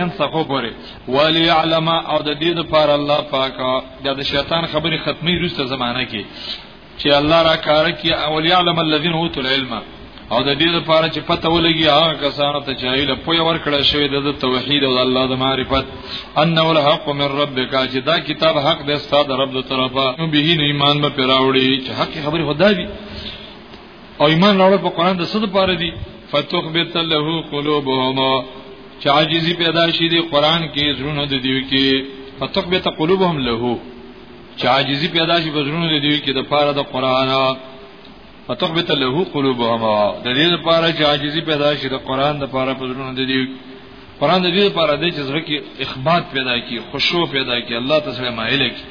ان صفو پورې ولی علم او د دې لپاره الله پاک د شیطان خبرې ختمي روسته زمانہ کې چې الله را کار کې او ولی علم الذين اوتوا العلم او د دې لپاره چې پته ولګي هغه کسانو ته چې ایله پوی ورکړل شوی د توحید او الله د معرفت انه الحق من ربک چې دا کتاب حق د استاد رب طرفه به ایمان به پیراوړي چې حق خبرې خدای او ایمان راوړل په قران د څه لپاره دي فتخبت له قلوبهم چې عاجزي پیدا شي د قران کې زړونو د دیو کې فتخبت قلوبهم له چې عاجزي پیدا شي په زړونو د دیو کې د پاره د قران فتخبت له قلوبهم د دې لپاره چې عاجزي پیدا شي د قران د پاره په زړونو د دیو کې قران د دې لپاره دی چې زړه کې اخبات پیدا کی خشوع پیدا کی الله تعالی مایل کی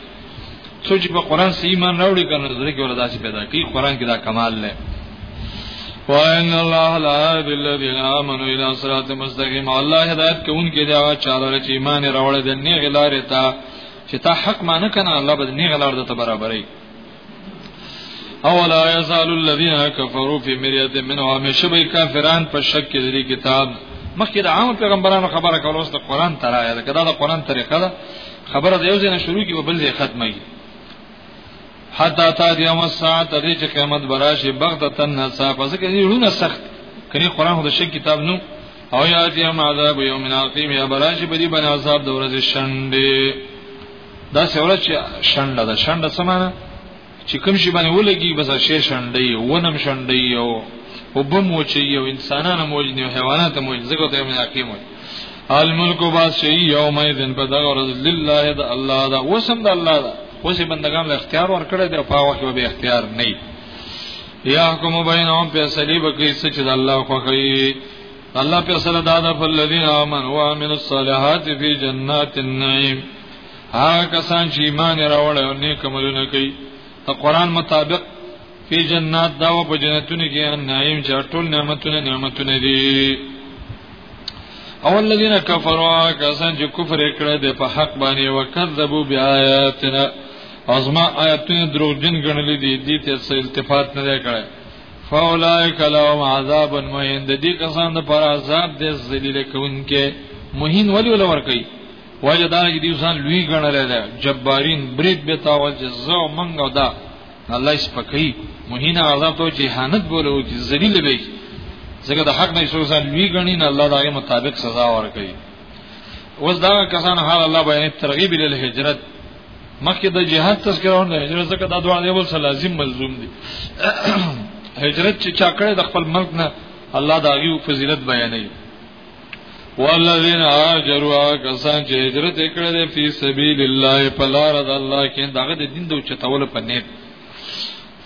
سوچ په قران سي ایمان راوړي کنه زړه کې ولدا سي پیدا کی قران کې دا کمال نه وان الله لا بالذین آمنوا الى صراط مستقیم الله هدایت کوونکی دی هغه چاله چې ایمان راوړل د نیغ لارې ته چې تا حق مانه کنه الله به نیغ لار ته برابرې او لا یزال الذین کفروا فی مریه منه همیشه به کافران په شک کې لري کتاب مخکې د عام پیغمبرانو خبره کول اوس د قران تر آیا ده کدا د قران طریقه ده خبره د یو ځای نه شروع کی په بل ځای ختمه کی حتا تا دی یوم الساعه ته چې قیامت براشي بغتتن نصاب پس کې لونه سخت کړي قران هو د شک کتاب نو او یا دی یوم عذاب یوم عقیم یا براشي بدی بن عذاب د ورځې شنډه دا څوره چې شنډه ده شنډه سمانه چې کوم شي باندې ولګي بس شي شنډه یو ونم شنډه یو وبم وچي یو انسانانه موج نه حیوانات موج زګو ته مې حکیم وي الملک باسي یوم اذن په دغه ورځ لله د الله دا وسم د الله دا وسې بندگان له اختیار ورکړي دی په واکه به اختیار نه یا حکم بینهم فیصله وکړي چې د الله خوخی الله په سره دا د فلذین امن و امن الصالحات فی جنات النعیم هغه کسان چې ایمان راوړل او نیک عملونه کوي ته قران مطابق فی جنات دا و په جنتونو کې نعیم چې ټول نعمتونه نعمتونه دي او الذين كفروا کسان چې کفر کړه د په حق باندې وکذبوا بیااتنا ازما آیاتونه دروغجن ګڼل دي دي ته التفات نه کړي فاولائک لهم عذاب مهین د دې کسان د پر عذاب د ذلیل کونکي مهین ولی ول ورکی وجه دا چې دیو ځان لوی ګڼل دي جبارین برید به تاول جزا او منګو دا الله سپکای مهین عذاب ته جهانت بولو چې ذلیل به ځکه د حق نه څو ځان لوی ګڼین الله دغه مطابق سزا ورکړي اوس دا کسان حال الله بیان ترغیب ال هجرت مخکې د جهاد تذکرہ نه هجرت ځکه دا دوه دی بل لازم ملزوم دي هجرت چې چا کړی د خپل ملک نه الله دا غي فضیلت بیانوي والذین هاجروا کسان چې هجرت کړل په سبیل الله په لار د الله کې دغه د دین د چتول په نیت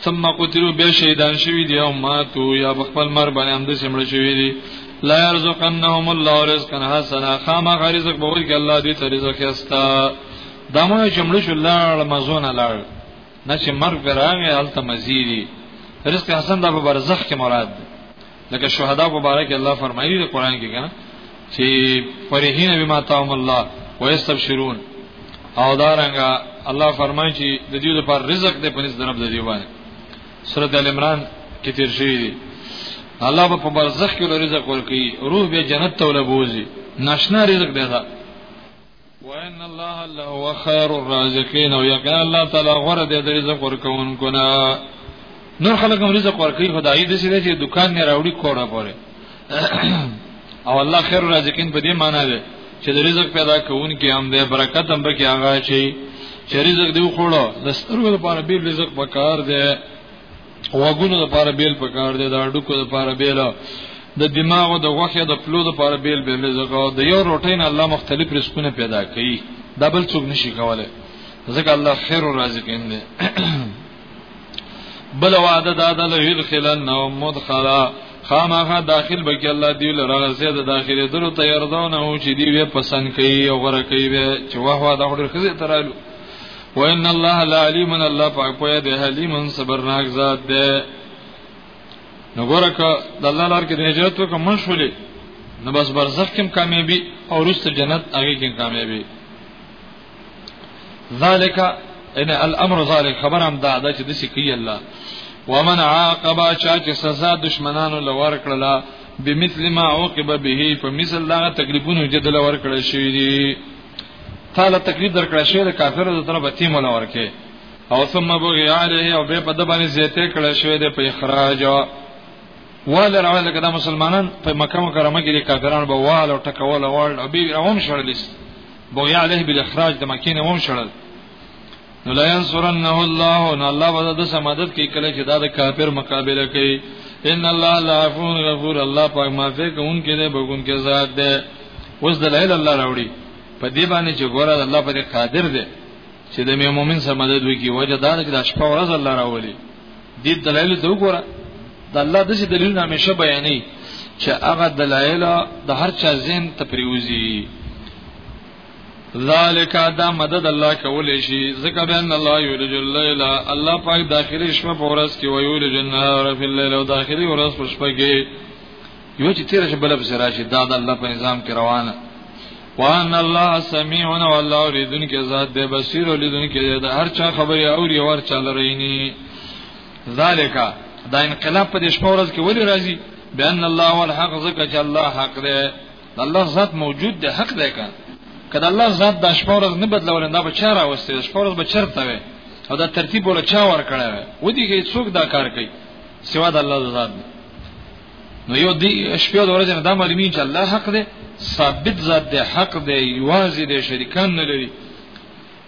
ثم قتلوا بیا شهیدان شوی دی او ماتو یا بخپل مر باندې هم د سمړ شوی دی لا يرزقنهم الله رزقا حسنا خامخ رزق به ورکړي الله دې ته رزق یستا دمو جمله شو لاړ مزونه لاړ نه چې مرګ راغی هلته مزيدي رزق حسن دا په برزخ کې مراد لکه شهدا په باره کې الله فرمایلی دی قران کې کنه چې فرحین بما تعم الله ويستبشرون او دارنګه الله فرمایي چې د دې لپاره رزق دې پنځ درب د دې باندې سورۃ ال عمران کې تیر شوی دی الله په برزخ کې رزق ورکړي روح به جنت ته ولبوزي ناشنا رزق دی دا وان الله الله هو خير الرازقين او يقين الله تعالی غره دې رزق ورکوونکو نه نور خلک هم رزق ورکوي خدای دې سې چې دکان نه راوړي کوړه پوره او الله خير الرازقين په دې معنی ده چې د رزق پیدا کوونکې هم ده برکت هم به کې هغه شي چې رزق دی خوړو د سترګو لپاره به رزق پکار ده وګونو د پاره بیل پکار دی دا ډکو د پاره بیل د دماغ او د غوخه د پلو د پاره بیل بیل رزق او د یو روټۍ نه الله مختلف رزقونه پیدا کوي دا بل څوک نشي کولای ځکه الله خیر او رازق دی بل وعده دا د لهل خلن نو مدخلا خامخا داخل بکی الله دی لره زید داخله درو تیار دونه چې دی وی پسند کوي او غره کوي چې واه واه دا خور خزه ترالو وان الله العلیم الله پاک پوهه دی حلیم صبرناک ذات دی نو ګوره که د الله لار کې د هجرت وکړه مشولې نو بس برزخ کې کامیابی او رست جنت هغه کې کامیابی ذالک ان الامر ذالک خبر هم دا ده چې د سکی الله ومن عاقب چا چې سزا دشمنانو لور کړلا بمثل ما عوقب به فمثل لا تقریبون جدل ور کړل شي تا له تکلیف درکړی شوی د کافرو د طرفه تیم نه ورکې او ثم بغي عليه او به په د باندې زیته کړی شوی د په اخراج وال راول لکه دا مسلمانان په مکه مکرمه کې د کافرانو به وال او ټکول او وال او به روان شړل بغي عليه بالاخراج د مکې نه ووم شړل نو لا ينصرنه الله ان الله به د سمادت کې کله چې دا د کافر مقابله کوي ان الله لعفو غفور الله پاک معافي کوونکی دی بګونکی ذات دی اوس دلایل الله راوړي په دې باندې چې ګوره الله په دې قادر دی چې د مؤمن سره مدد وکړي وجه دا چې د شپه ورځ الله راولي دې دلایل ته وګوره د الله د څه دلیل نامې شه بیانې چې هغه دلایل د هر چا ذهن ته پریوزي ذالک دا مدد الله کولې شي ځکه بان الله یولج الليل الله پاک داخلي شپه په ورځ کې ویولج النهار فی الليل او داخلي ورځ په شپه کې یو چې تیر شي بل په راشي دا د الله په نظام کې روانه وان الله سميع او الله اوریدن کې ذات دی بصیر اوریدن کې د هر چا خبره او ری ور چا لريني ذالک دا انقلاب په دې شپه ورځ کې ولې راځي بان الله والحق ذکر چې الله حق دی د الله ذات موجود دی حق دی که کله الله ذات د شپه ورځ نه بدلول نه به چاره واستي د شپه ورځ به چرته وي او دا ترتیب ولا چا ور کړی وي و دې کې څوک دا کار کوي سوا د الله ذات دی نو یو دی شپه د ورځې نه دا معلومی چې الله حق دی ثابت ذات دی حق دی یوازې دی شریکان نه لري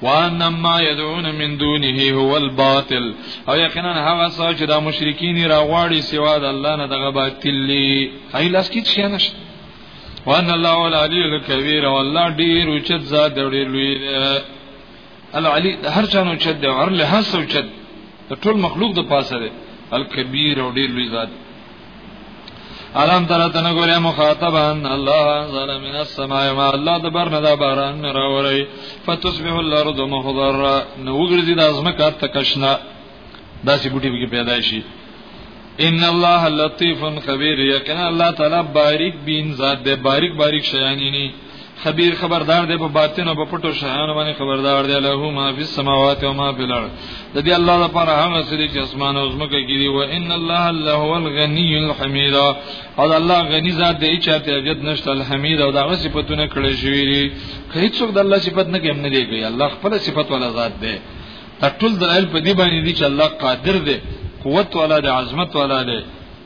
وان ما يدعون من دونه هو الباطل او یقینا هغه څه چې دا مشرکین را غواړي سوا د الله نه دغه باطل دی هی لاس کې څه نشته وان الله العلی الکبیر او الله ډیر او چت ذات ډیر لوی دی العلی هر چانو چت دی هر له هڅو چت ټول مخلوق د پاسه دی الکبیر او ډیر لوی ذات الم تر تن ګوره مخاطبان الله انزل من السماء ما الله د بر نه دا باران نه راوري فتصبح الارض مخضرا نو وګرځي د ازمکه تکشنا داسې بوټي به پیدا شي ان الله لطیف خبیر یقینا الله تعالی باریک بین ذات دے باریک باریک شیانینی خبير خبردار دی په باطن او په پټو شیانو باندې خبردار دی له ما فی السماوات و ما فی الارض د دې الله لپاره هغه سری چې اسمان او زمکه کې دی و ان الله الله هو الغنی الحمید او الله غنی ذات دی چې ته جد نشته الحمید او دغه صفاتونه کړی شوی دی کله څوک د الله صفات نه کوم نه دی کوي الله خپل صفات ولا ذات دی ټول دلایل په دې باندې دي چې الله قادر دی قوت والا دی عظمت والا دی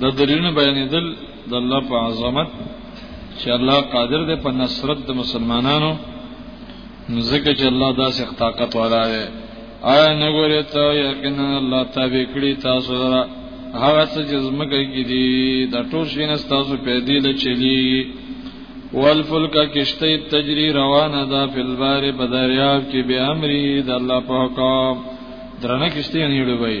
د دلیلونو بیانېدل د الله په عظمت چې الله قادر دی په نصرت د مسلمانانو ځکه چې الله داسې طاقت والا دی آیا نه ګورې ته یقینا الله تابع کړی تاسو سره هغه څه چې زمکه کې دي د ټول شي نه تاسو پیدا لچلی والفلک کشته تجری روانه ده په البار په دریاب کې به امر د الله په حکم درنه کشته نه وړي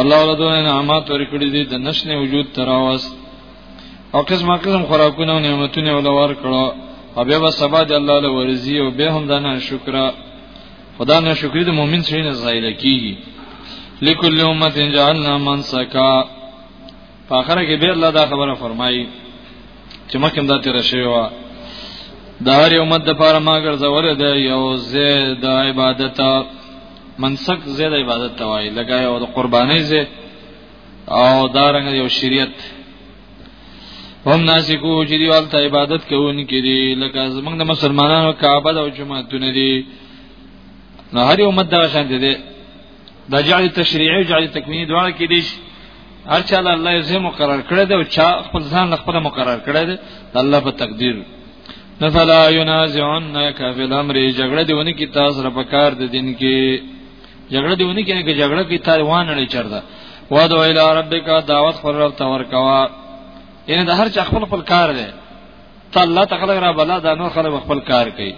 الله ولا دونه نعمت ورکړي دي د نشنه وجود تراوس او قسمه قسم خوراکونه او نعمتونه ول ورکړو او بیا به سبا د الله له ورزي او به هم دنه شکر خدا نه شکر د مؤمن شي نه زایل کیږي لکل امه جعلنا من سکا په اخر کې به الله دا خبره فرمایي چې مکه دا تیر شي وا د هر یو مد لپاره ما ګرځول دی یو زید عبادت منسک زید عبادت ته وایي لکه یو د قربانۍ زی او دا رنګ یو شریعت هم ناسکو چې دی والته عبادت کوونکې دي لکه زمونږ د مسلمانانو کعبه او جمعهتونه دي نو هر یو امت دا شان دي د جعل تشریعي او جعل تکوینی دواړه کې دي هر چا الله یې مقرر کړی دی او چا خپل ځان خپل مقرر کړی دی الله په تقدیر نفلا ينازعنك في الامر جګړه دیونه کی تاسو را پکار د دین کې جګړه دیونه کې نه کې جګړه کې تاریوان نه چردا وادو الى ربک دعوت پر رب تور کوا ان د هر چا خپل خپل کار دی ته الله تعالی را بلا دا نور خلک خپل کار کوي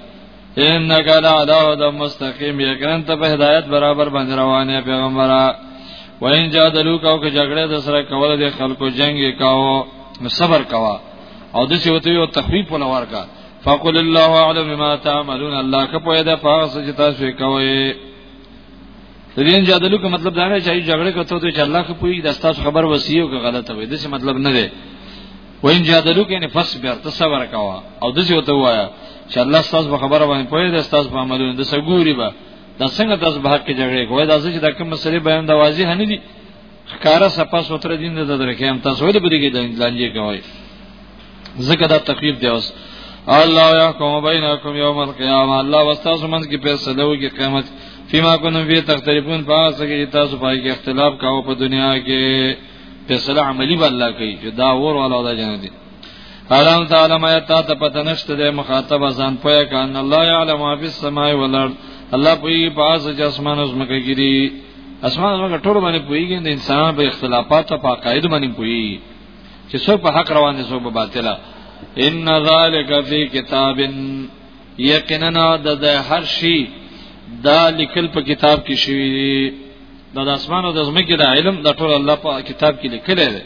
انک لا دعوت مستقیم یقینا ته په هدایت برابر باندې روانه پیغمبره وین جادلو کو کې جګړه د سره کول د خلکو جنگ کاو صبر کوا او د څه وته یو تخفیف ولا ورکا فقل الله اعلم ما تعملون الله که په دې فاس چې تاسو یې کوي دین جادلو که مطلب دا نه چې جګړه کوته ته چې الله خو پوری د تاسو خبر وسیو که غلطه وي د څه مطلب نه دی وین جادلو کې نه فس بیا تصور کاوه او د څه وته وایا چې الله تاسو خبره باندې پوهه ده تاسو په عملونو د سګوري به دا څنګه تاسو به حق کې جګړه کوی دا چې دا کوم مسلې بیان د واضح نه دي خکارا سپا سوتر دین د درکه هم تاسو ولې بده کې لانجه کوي زکه دا تخفیف دی اوس الله يحكم بينكم يوم القيامه الله واستاسو من کې فیصله وکي قیامت فيما كنتم فيه تختلفون پاس کې تاسو پای کې اختلاف کاوه په دنیا کې فیصله عملی به الله کوي چې دا ور ولا دا جنت دي حرام تعالی ما تا ته پته نشته د مخاطب ځان پوهه کان الله يعلم ما في السماء والارض الله په پاس چې اسمان او زمکه کې دي اسمان هغه ټول باندې پويږي د انسان په اختلافات او په عقاید باندې پويږي چې څو په حق روان دي څو په باطل ان ذالک فی کتاب یقینا د هر شی دا لیکل په کتاب کې شوی دی دا د اسمان او د زمکه د علم د ټول الله په کتاب کې لیکل دی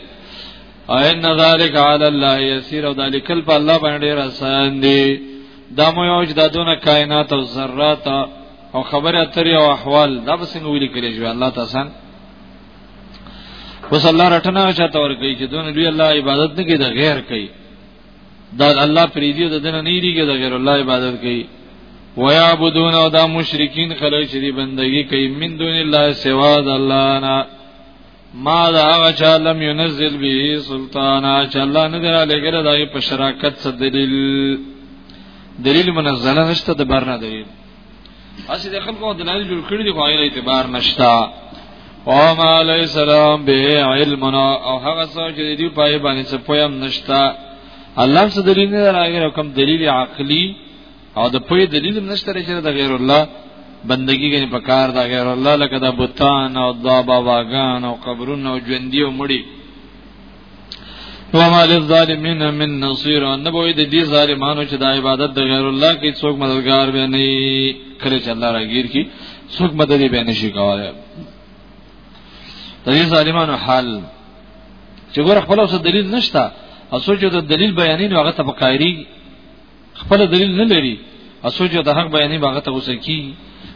ان ذالک علی الله یسیر او ذالک په الله باندې رسان دی دا مو یو چې د دونه کائنات او ذرات او خبره اترې او احوال دا به څنګه ویل کېږي جو الله تاسو وس الله رټنه چاته ور کوي چې دون لوی الله عبادت نه کوي دا غیر کوي دا الله پریدي د دنه نه دیږي دا غیر الله عبادت کوي ويعبدون او دا مشرکین خلک چې دی بندگی کوي من دون الله سوا د الله نه ما دا هغه چا لم ينزل به سلطانا چې الله نه درا لګره دا په شراکت څه دلیل دلیل منزله نشته د برنه دلیل اسی د خلکو دلایل جوړ کړی دی خو غیر اعتبار نشتا او ما علی سلام به علمنا او هغه څه چې دی پای باندې څه پویم نشتا الله څه دلیل نه راغی کوم دلیل عقلی او د پوی دلیل نشته چې د غیر الله بندگی کې په کار دا غیر الله لکه د بوتان او د باباګان او قبرونو او ژوندۍ او مړي وما للظالمین من نصير ان به د دې ظالمانو چې د عبادت د غیر الله کې څوک مددگار به نه کړي چې الله راګیر کی څوک مدد به نه شي کولای د دې ظالمانو حال چې ګور خپل اوس دلیل نشته او سوچو د دلیل بیانین هغه ته بقایری خپل دلیل نه لري اسوج د حق بیانې باغ ته غوسه کی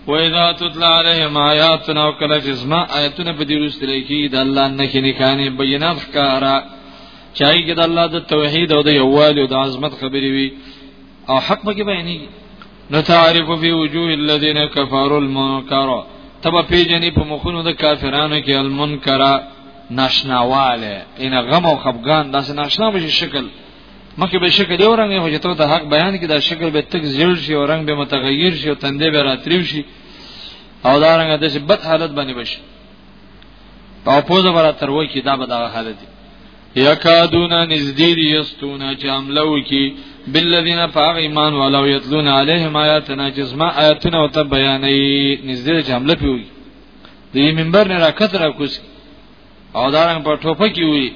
و اذا تطلع عليهم آیاتنا وکلا جزما آیاتنا په دې وروسته لکی د الله نه کې نکانه بینات کارا چای کې د الله د توحید او د یووالي او د عظمت خبرې وي او حق به کې بیانې نو تعرف فی وجوه الذين كفروا المنکر تبا پیجنې په مخونو د کافرانو کې المنکر ناشناواله ان غم او خفقان داسې ناشنا بشي شکل مخکې به شکل یو رنګ هو چې ته د حق بیان کې دا شکل به تک زیړ شي او رنگ به متغیر شي او تندې به راتریو شي او دا رنګ د بد حالت باندې بشي په پوزه برا تر وای کې دا به دا حالت دی یکادونا نزدیر یستونا چې عملو کې بالذین فاغ ایمان ولو یتلون علیهم آیاتنا جسما آیاتنا او ته بیانې نزدیر چې عمل پیوي د منبر نه راکته راکوس او دا رنګ په ټوپه کې وي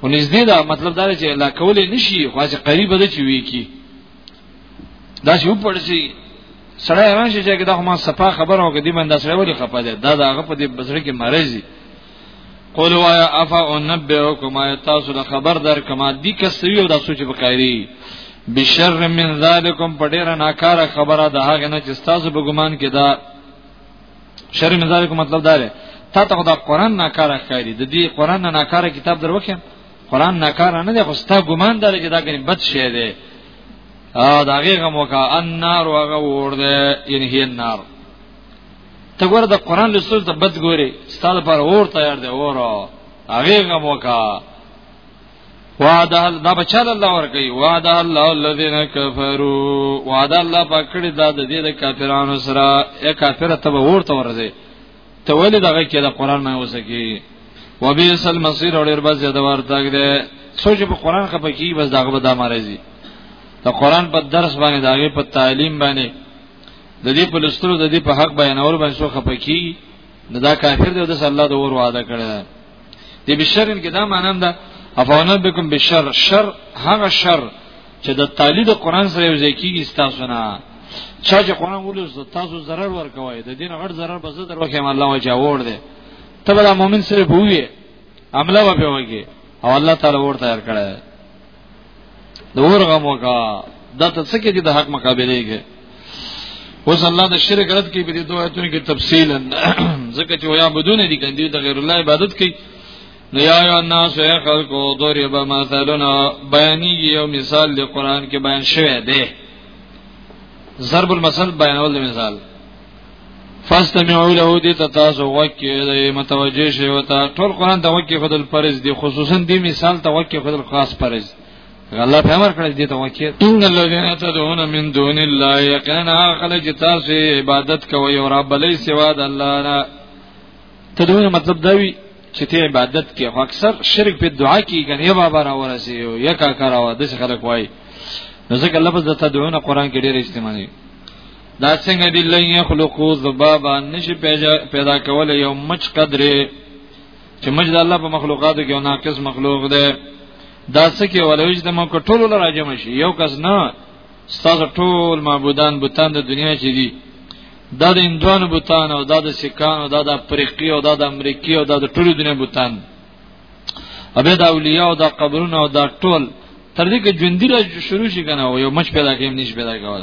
خو نږدې دا مطلب دا چې لا کولې نشي خو چې قریب ده چې وی کی دا چې وپړ شي سړی راشي چې دا ما صفه خبره وکړه دی باندې سړی ولې خپه ده دا داغه په دې بزړه کې مرزي قول وایا افا انبئکم تاسو له خبر در کما دی کسوی او دا سوچ بکایری بشر من ذالکم پډیر ناکاره خبره ده هغه نه چې تاسو په ګمان کې دا شر من ذالک مطلب دا دی تا ته دا قران ناکاره ښکاری د دې قران نه ناکاره کتاب دروکه قران ناکاره نه دی خو ستا ګمان دا دی چې دا ګنې بد شی دی ا دا غیغه موکا النار وغه ور دی ان هی النار ته ګوره د قران لسل ته بد ګوري ستا لپاره اور تیار دی اور هغه موکا وعده دا بچاله الله ورګي وعده الله الذين كفروا وعده الله پکړی دا د دې د کافرانو سره یا کافر ته به ورته ورځي ته ولې دغه کې د قران نه وسکی وبئس المصير اور ډیر بس زیاده ورته ده سوچ په قران خپه کی بس داغه به دا مرزي ته قران په درس باندې داغه په تعلیم باندې د دې په لسترو د دې په حق بیانور باندې سو خپه کی دا کافر دی د الله د ور وعده کړی دی بشر کې دا معنی ده افانا بكم بشر شر هغه شر چې د تعالی د قران سره یو ځای کیږي تاسو نه چا چې قران ولوس تاسو zarar ورکوي د دین غټ zarar به زه دروخم الله وجه اور دی ته به مؤمن سره بووي عمله به وږي او الله تعالی ورته ور کړی د ورغه موکا دا ته څه کې چې د حق مقابله کې اوس الله د شرک رد کوي په دې دوه ایتونو کې تفصیلا ځکه چې ویا بدون دي کندي د غیر الله عبادت کوي نو یا ایو الناس یا خلقو ضرب مثلنا بیانی یو مثال د قران کې بیان شوی دی ضرب المثل بیانول مثال فاستمعوا له دې ته تاسو وکي متوجه شئ او ته ټول قران ته وکي خدل فرض دي خصوصا دې مثال ته وکي خدل خاص فرض الله په امر کړی دې ته وکي ان الذين تدعون من دون الله يقينا خلق تاسو عبادت کوي او رب لې سوا د الله نه تدعون مطلب دا وی چې ته عبادت کې خو اکثر شرک په دعا کې کنه یا بابا را ورسي او یا کا کراوه د څه خلک وای نو ځکه لفظ د تدعون قران کې ډېر استعمالي دا څنګه دی لن یخلقو ذبابا نشي پیدا کول یو مچ قدرې چې مچ د الله په مخلوقاتو کې ناقص مخلوق دی دا سکه ولوج د مکه ټول راجم شي یو کس نه ستاسو ټول معبودان بوتان د دنیا چې دي دا د اندوانو بوتان او دا د سکان او دا د افریقي او دا د امریکي او دا د ټول دنیا بوتان ابه دا اولیاء او دا قبرونه او دا ټول تر دې کې ژوندۍ را شروع شي کنه او یو مچ پیدا کېم نش پیدا کول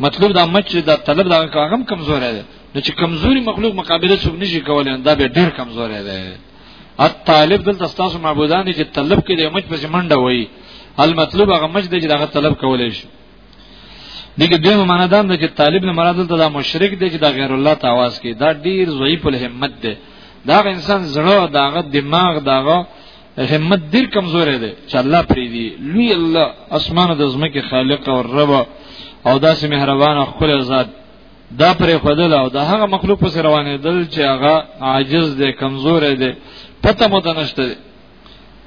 مطلب دا مچ دا طلب دا هغه کمزورې ده نو چې کمزوري مخلوق مقابله څوک نشي کولای دا به ډېر کمزورې ده الطالب دلته تاسو معبودان چې طلب کې د مچ په منډه وای المطلوب هغه مچ دی چې هغه طلب کولای شي دغه دوه معنا دا ده چې طالب نه مراد دلته دا مشرک دی چې دا غیر الله ته आवाज کوي دا ډیر ضعیف الهمت دی دا انسان زړه داغه دماغ داغه همت ډیر کمزورې ده چې الله پرې دی لوی الله اسمان د زمکه خالق او رب او داسې مهربان او خپل ذات دا پرې خدل او دا هغه مخلوق پس روانې دل چې هغه عاجز دی کمزورې دی پته مو دنشته دی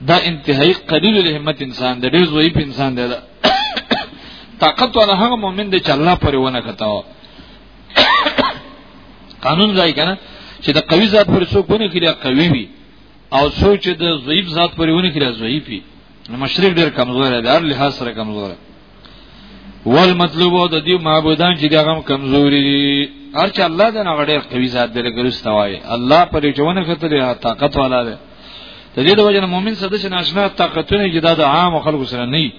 دا انتهایی قلیل الهمت انسان دی ډیر ضعیف انسان دی دا طاقت ولا هغه مؤمن دی چې الله پرې ونه کتاو قانون ځای کنه چې د قوی ذات پر څوک ونه کړي قوی وي او څوک چې د ضعیف ذات پورې ونی کړی ضعیف وي نو مشرک ډیر کمزور دی هر لحاظ سره کمزور دی ول مطلوب د دې معبودان چې دغه کمزوري دي هر چې الله د نه غړي قوي ذات دی لګرسته وای الله پر ژوند خطر طاقت والا دی د دې د وجه مؤمن سده چې ناشنا طاقتونه جدا د عام خلکو سره نه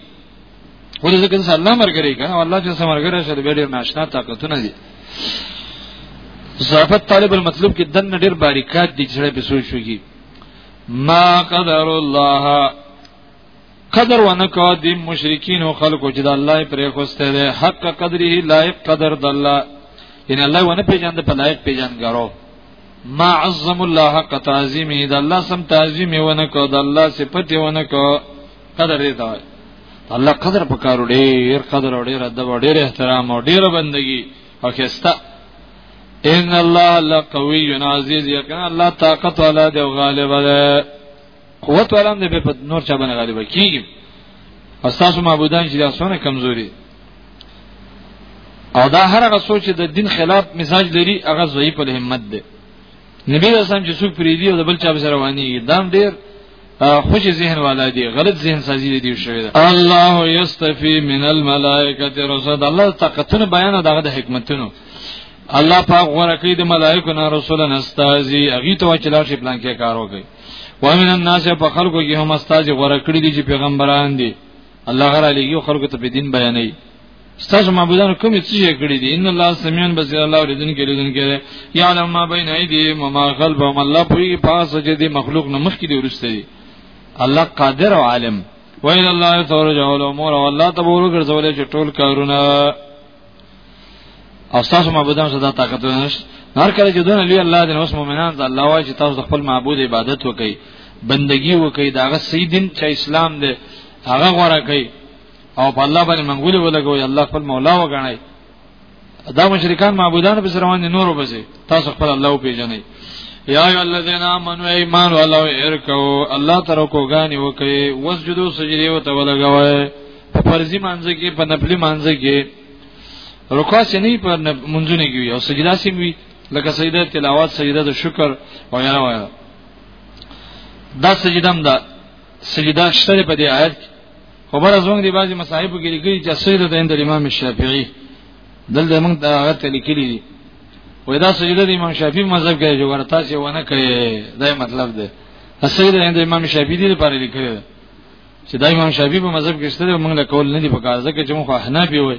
ولې ځکه چې الله مرګري کنه الله چې سمرګره شه د ډېر ناشنا طاقتونه دي صحافت طالب المطلوب کې دن ډېر باریکات دي چې په سوچ وږي ما قدر الله قدر ونکو د مشرکین او خلکو چې د الله پرې خوسته ده حق قدره لایق قدر د الله ان الله ونه پیژاند په لایق پیژانګرو ما عظم الله حق تعظیمه د الله سم تعظیم ونکو د الله صفته ونکو قدر دې ته وای الله قدر پکارو ډېر قدر او ډېر ادب او ډېر احترام او ډېر بندگی او خسته ان الله لقوی عزیز یقینا الله طاقت والا دی او غالب دی قوت والا دی په نور چا باندې غالب کیږي استاسو معبودان چې دا سونه کمزوري او دا هر هغه سوچ د دین خلاف مزاج لري هغه ضعیف الهمت دی نبی رسول چې څوک پری دی او د بل چا سره وانی دام ډیر خوش ذهن والا دی غلط ذهن سازی دی شوی ده الله یستفی من الملائکه رسول الله طاقتونه بیان دغه د حکمتونو الله پاک غوړه کوي د ملائکه نه رسولان استازي اغي ته چې لار شي پلان کې کار وکړي ومن الناس په خلکو کې هم استازي غوړه کړی دي چې پیغمبران دي الله غره لګي خلکو ته په دین بیانوي ستاسو معبودانو کوم څه یې کړی دي ان الله سميعن بصير الله ورزن کې لزن کې يعلم ما بين ايديهم وما خلفهم الله پوری پاس چې دي مخلوق نه مخکې دي ورسته دي الله قادر او عالم وإن الله ترجع الأمور والله تبارك وتعالى چې ټول کارونه او تاسو معبودان صدا طاقت نشته هر کله چې دون لوی الله د اوس مؤمنان ته الله وايي چې تاسو خپل معبود عبادت وکړي بندگی وکړي داغه سیدین چې اسلام دی هغه غوړه کوي او په الله باندې منګولې ولګوي الله خپل مولا وګڼي دا مشرکان معبودان په روان دي نور وبسي تاسو خپل الله او پیژنئ یا ای الذین آمنو ایمان ولو ارکو الله تر کو غانی وکي وسجدو سجدي او تولګوي په فرضي مانځ کې په نفلي مانځ کې رکوع سي نه په منځونه کې او سجدا سي وي لکه سجده تلاوت سجده د شکر او یا وایو دا سجدم دا سجدا شته په دې آیت کې خبره زموږ دی بعضی مصاحب کې لیکلي چې سجده د اند امام شافعي دلته موږ دا غته لیکلي دي وای دا سجده د امام شافعي مذهب کې جو ورته چې ونه کړي دا مطلب دی سجده د اند امام شافعي دی لپاره لیکلي چې دا امام شافعي په مذهب کې ستره موږ له کول نه دی پکار ځکه چې موږ حنابي وای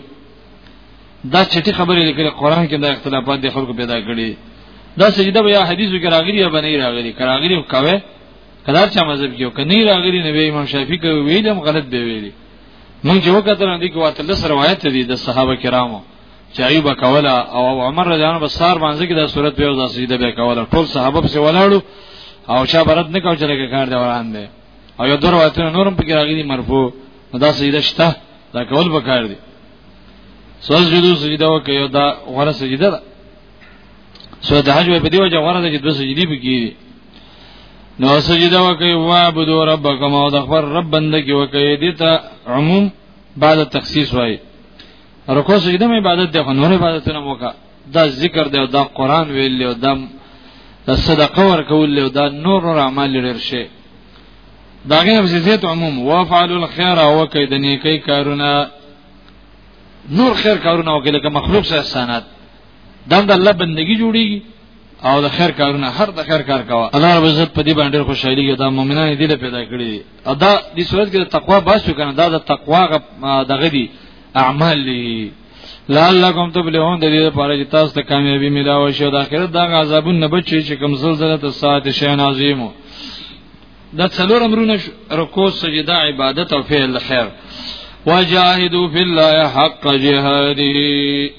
دا چټي خبرې لیکلي قران کې دا اختلافات د خلکو پیدا کړي دا سجده بیا حدیثو کې راغلي یا باندې راغلي کراغلي کوي کله چې مذهب کې کني راغلي نبی امام شافعي کوي ویلم غلط دی ویلي موږ یو کتل نه دي کوه تل سره روایت دي د صحابه کرامو چې ایوب کوله او عمر رضی الله عنه سار باندې کې د صورت په ځا سجده به کوله ټول صحابه په ولاړو او شاه برت نه کوي چې لکه کار دی وران دی او یو دور وایته نورم پکې راغلي مرفوع دا سجده شته دا کول به کار دی سوز جدو سجده وکي دا غره سجده ده سورۃ حج په دې وجه غوړه ده چې د سجدي پکې نو سجده وکي وعبدو ربکم او د خبر رب بندګي وکي دې ته عموم بعد تخصیص وای رکوع سجده مې عبادت ده نور عبادتونه موکا دا ذکر دی او دا قران ویل او دا صدقه ورکول او دا نور نور اعمال لري شي دا غي نفسیت عموم وافعل الخير او کوي د نیکی کارونه نور خیر کارونه وکړي لکه مخلوق سره احسانات دا د الله بندگی جوړیږي او د خیر کارونه هر د خیر کار کاوه الله رب عزت په دې باندې ډېر خوشاله کیږي دا مؤمنان دې له پیدا کړی دي ادا دې صورت کې د تقوا باسو کنه دا د تقوا دغه دي اعمال دي لعلکم تبلغون د دې لپاره چې تاسو ته کامیابی ملاوي شي د آخرت دا غذابونه بچي چې کوم زلزلہ ته ساعت شي عظیمو دا څلور امرونه رکوع سجده عبادت او فعل خیر وجاهدوا فی الله حق جهاده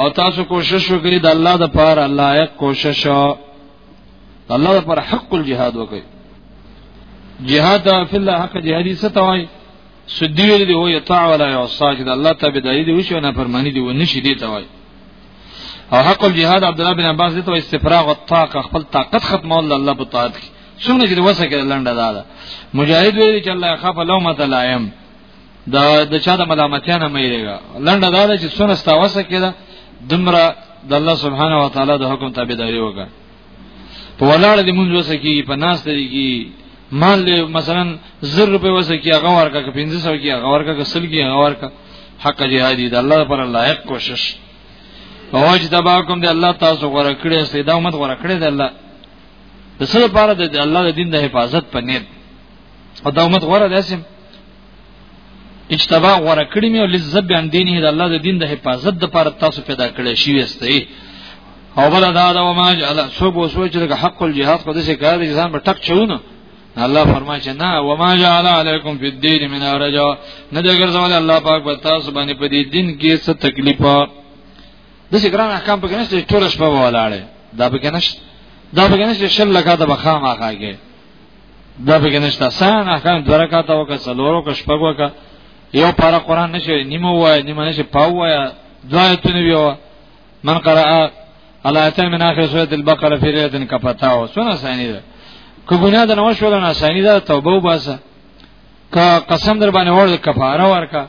او تاسو کوشش وکړئ د الله د پاره لایق کوشش الله د پاره حق الجهاد وکړئ جهاد فی الله حق جهادی څه توای سدی ویل دی هو یطاع ولا یعصا چې د الله تابعداري دی وشو نه فرمانی دی و نشي دی توای او حق الجهاد عبد الله بن عباس دی تو استفراغ الطاقه خپل طاقت ختمول الله په طاعت کې څونه چې وسه کې لنډه دا ده مجاهد ویل چې الله خف لومه تلایم دا د چا د ملامتیا نه مېریږي لنډه دا ده چې څونه ستا وسه کې ده دمره د الله سبحانه و تعالی د حکم تابعداري وکړه په ولاړ دې مونږ وسه کې په ناس دې کې مال له مثلا زر روپے وسه کې هغه ورکا که 1500 کې هغه ورکا که سل کې هغه ورکا حق جهادي د الله پر لایق کوشش او چې تباکم دې الله تاسو غره کړې سي دا امت غره کړې دې الله د څه لپاره د الله د دین د حفاظت په نیت او د امت غره داسم اجتبا غره کړی مې او لزب ان دینه د الله د دین د حفاظت د لپاره تاسو پیدا کړی شی وستئ او بل دا دا ما جعل سوب وسوچ د حق الجهاد خو د څه کار دي ځان په ټک چونه الله فرمایي چې نه و ما جعل علیکم فی الدین من ارجا نه دې ګرځول الله پاک په تاسو باندې په دې دین کې څه تکلیفه د څه ګران احکام پکې نشته ټول شپه ولاړې دا پکې نشته دا پکې نشته شل لکه دا بخا ما خاګه دا پکې نشته سان احکام درکاته وکړه څلورو کا شپه وکړه یو پارا قران نشه نیمه وای نیمه نشه پاو وای دعایتونه ویو من قرأ الایتین من اخر سورۃ البقره فی لیلۃ کفتاو سونه ثانی ده کو ګناه د نو شول نه ثانی ده توبه وباسه کا قسم در باندې ورته کفاره ورکا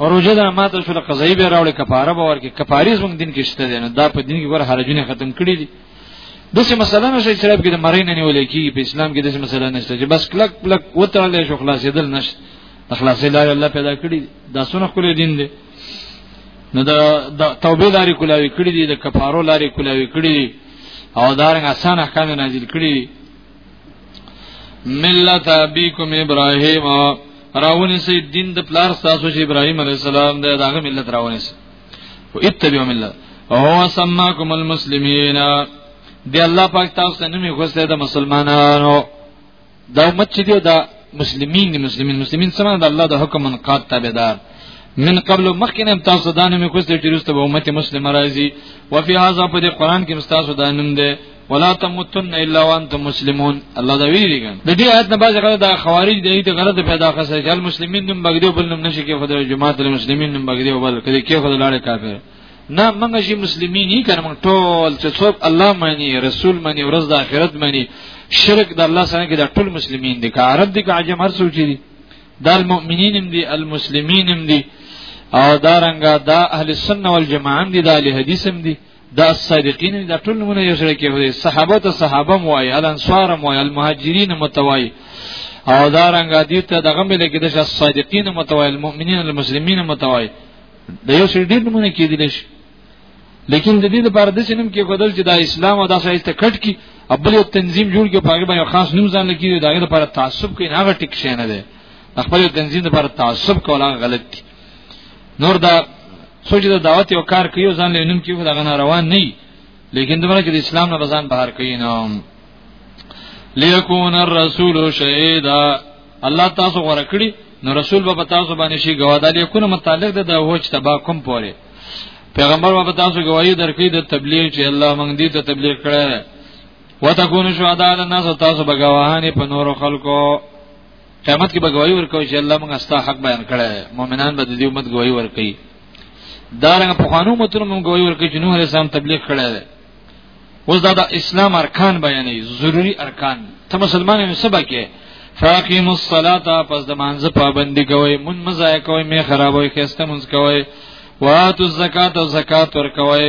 روزه د ماته شو قضایي به راوړي کفاره به ورکړي کفاری زموږ دین کې شته دی نه دا په دین کې ور حرجونه ختم کړی دي دغه مسله نشي چې رب کې د مرین نه ولې کیږي په اسلام کې دغه مسله نشته چې بس کلک کلک وترلې شو خلاصېدل نشته خلاصې لار الله پیدا کړی دا سونه خپل دین دی نو دا توبه لاري کولاوي کړی دي د کفارو لاري کولاوي کړی دي او دارنګ اسانه کانو نازل کړی دي ملت ابيكم ابراهيم راونی سي دین د پلار تاسو چې ابراهيم عليه السلام دی داغه ملت راونی سي او اتبعوا ملت هو سماكم المسلمين دی الله پاک تاسو ته نومي غوسته د مسلمانانو دا امت چې دی دا مسلمین دی مسلمین مسلمین سمانه د الله د حکم منقاد تابعدار من قبل مخکینه تاسو دانه مې کوسته چې رسته به امت مسلمه راځي وفي هاذا په دې قران کې مستاسو دانم ده ولا تموتن الا وانتم مسلمون الله دا ویلي ګان د دې آیت نه باز غره د خوارج د دې غره د پیدا خسه چې المسلمین نم بغدی بل نم نشي کې خدای جماعت المسلمین نم بغدی بل کړي کې خدای لاړې کافر نه موږ شي مسلمین نه کړم ټول چې څوک الله مانی رسول مانی ورځ د آخرت مانی شرک د الله سره کې د ټول مسلمین دي که عرب دي که عجم هر څوک دي د المؤمنین دي المسلمین دي او دارنګه دا اهل السنه والجماعه دي د اهل حدیث دي دا الصادقین دا ټول نمونه یو سره کې صحابه ته صحابه موای الانصار موای المهاجرین متوای او دا رنګ دي ته دغه مل کې د الصادقین متوای المؤمنین المسلمین متوای دا یو سره ډیر نمونه کې دي شي لیکن د دې لپاره د سینم کې بدل چې دا اسلام او دا شایسته کټ کی ابل یو تنظیم جوړ کې پاګې باندې خاص نیم ځان لکې دا غیر لپاره تعصب کوي نه غټ کې نه ده خپل تنظیم لپاره تعصب کولا غلط دي نور دا سوچ د دعوت یو کار کوي ځان له نوم کې دا غنا روان نه لیکن دمر چې د اسلام نه بزان بهر کوي نه ليكون الرسول شهيدا الله تاسو غره کړی نو رسول به تاسو باندې شي گواهه لیکونه متعلق ده د هوچ تبا کوم پوره پیغمبر به تاسو گواہی درکې د تبلیغ چې الله موږ دې ته تبلیغ کړی وتكونوا شهداء للناس تاسو بګواهانه په نورو خلکو قیامت کې به گواہی ورکوي چې الله موږ ستا حق بیان کړی مؤمنان به د دې امت گواہی ورکوي دا رنګ په قانون متونو موږ گواہی ورکوي چې نوح علیه السلام تبلیغ کړی دی اوس دا د اسلام ارکان بیانې ضروری ارکان ته مسلمان یې سبا کې فاقیم الصلاه پس د مانزه پابندي کوي مون مزای کوي می خرابوي خسته مونږ کوي واتو الزکات او زکات ور کوي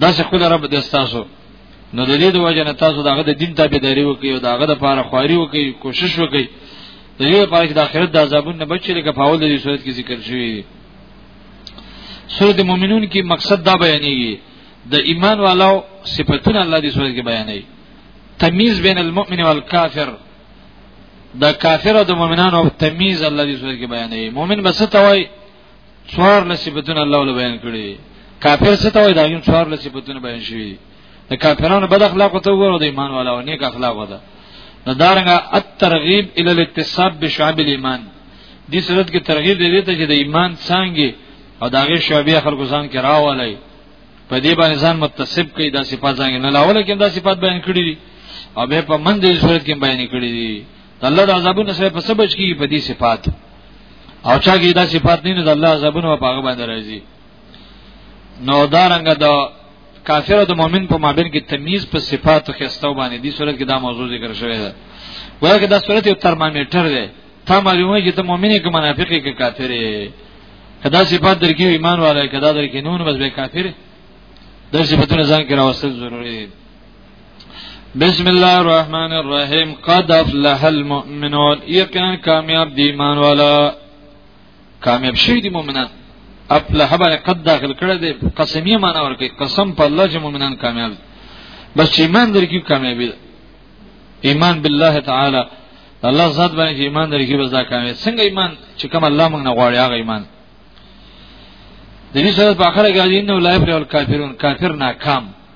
دا څه خدای رب دې تاسو نو د دې د وجه نه تاسو داغه د دین تابعداري وکړي او داغه د پاره خواري وکړي کوشش وکړي د دې لپاره چې د آخرت د عذابونو بچی لکه په اول د دې صورت کې ذکر شوی دی سورۃ المؤمنون کې مقصد دا بیانېږي د ایمان والو صفاتونه الله دې صورت کې بیانېږي تمیز بین المؤمن والکافر د کافر او د مؤمنانو تمیز الله دې صورت کې بیانېږي مؤمن بس ته وایي څوار لسیبتونه الله ول بیان کړی کافر څه ته وای دا یو څوار لسیبتونه بیان شوی د کافرانو بد اخلاق ته وګورو د ایمان والا او نیک اخلاق ودا نو دارنګه الترغیب ال الاتصاب بشعب الايمان دې صورت کې ترغیب دی ته چې د ایمان څنګه او داغه شعبې خلکو ځان کې راوالای په دې باندې ځان متصب کړي دا صفات ځان نه لاول کې دا صفات بیان کړی دي او به په من دې صورت کې بیان کړی دي الله د عذابونو سره په سبج کې په دې صفات او چا کې دا صفات نه نه د الله عذابونو په هغه باندې راځي نو دا رنګ د کافر او د مؤمن په مابین کې تمیز په صفاتو کې استو باندې دي صورت کې دا موضوع ذکر شوی دی وایي چې دا صورت یو ترمامیټر دی تا معلومه چې ته مؤمن کې منافق کې کافر یې کدا صفات درکې ایمان والے کدا درکې نون بس به کافر د صفاتونو ځان کې راوستل ضروری دی بسم الله الرحمن الرحیم قد افلح المؤمنون یقینا کامیاب دی ایمان والا کامیاب شوی دی مؤمنان افلح باندې قد داخل کړه دی قسمی معنا ورکړي قسم په الله چې مؤمنان کامیاب دي بس چې ایمان درکې کامیابی ده ایمان بالله تعالی الله ذات باندې ایمان درکې بس دا کامیاب څنګه ایمان چې کوم الله موږ نه غواړي هغه ایمان د دې سره په اخره کې انه لا یفلح الکافرون کافر ناکام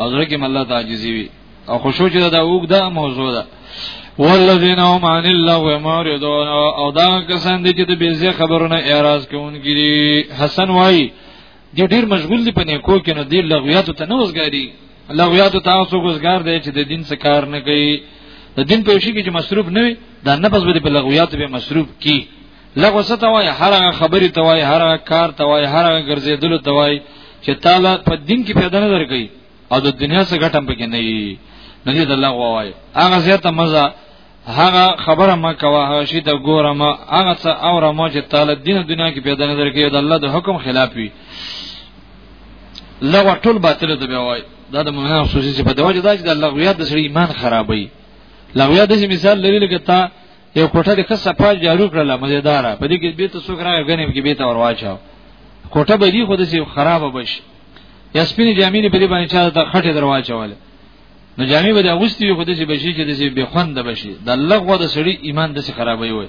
او زړه کې مله تعجزي وي او خشوع چې دا وګدا موضوع ده والذین هم عن الله معرضون او دا کسان دي چې د بیزه خبرونه اعتراض کوونکي دي حسن وای دي ډیر مشغول دي پنه کو کې نه دي لغویات ته نه وسګاری لغویات ته اوسو وسګار دی چې د دین څخه کار نه کوي د دین په شي کې چې مصروف نه وي دا نه پس به په لغویات به مصروف کی لغو څه ته وای هر هغه خبرې ته وای هر هغه کار ته وای هر هغه ګرځېدل ته وای چې تعالی په دین کې پیدا نه درکې او د دنیا څخه ګټم پکې نه وي نه دې د لغو وای هغه زیاته مزه هغه خبره ما کوه هغه شی د ګوره ما هغه څه اور ما چې تعالی دین دنیا کې پیدا نه درکې د الله د حکم خلاف وي لغو ټول باطل ته به وای دا د مؤمنانو خصوصي صفه دی چې دا چې د لغویات د سړي ایمان خرابوي لغویات د مثال لري لکه تا یو کوټه د کسه پاج جارو کړل مزیداره په دې کې به ته څوک راغی غنیم کې به ته ور واچاو کوټه به دې خود سي خراب بش یا سپینې جامې په دې باندې چا ته خټه درواچول نو جامې به د اغوستي خود سي بشي چې د سي به خوند بشي د لغوه د سړي ایمان د سي خرابوي وي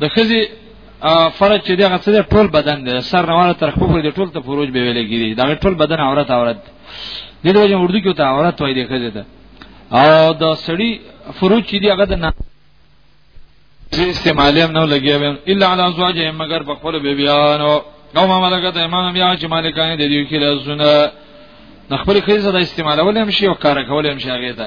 د خزي فرج چې دغه څه ټول بدن دی سر نواله تر خپل پورې ټول ته فروج به ویل کیږي دا ټول بدن عورت عورت دی دغه اردو کې ته عورت وایي د خزي ته او د سړی فروج چې دی هغه د نه استعمال هم نه لګي وي الا علی ازواجهم مگر په خپل بیبیان او نو ما ملکت امام بیا چې مالکان دي دوی کې لاسونه خپل خزه د استعمالول هم شي او کار کول هم شي هغه ته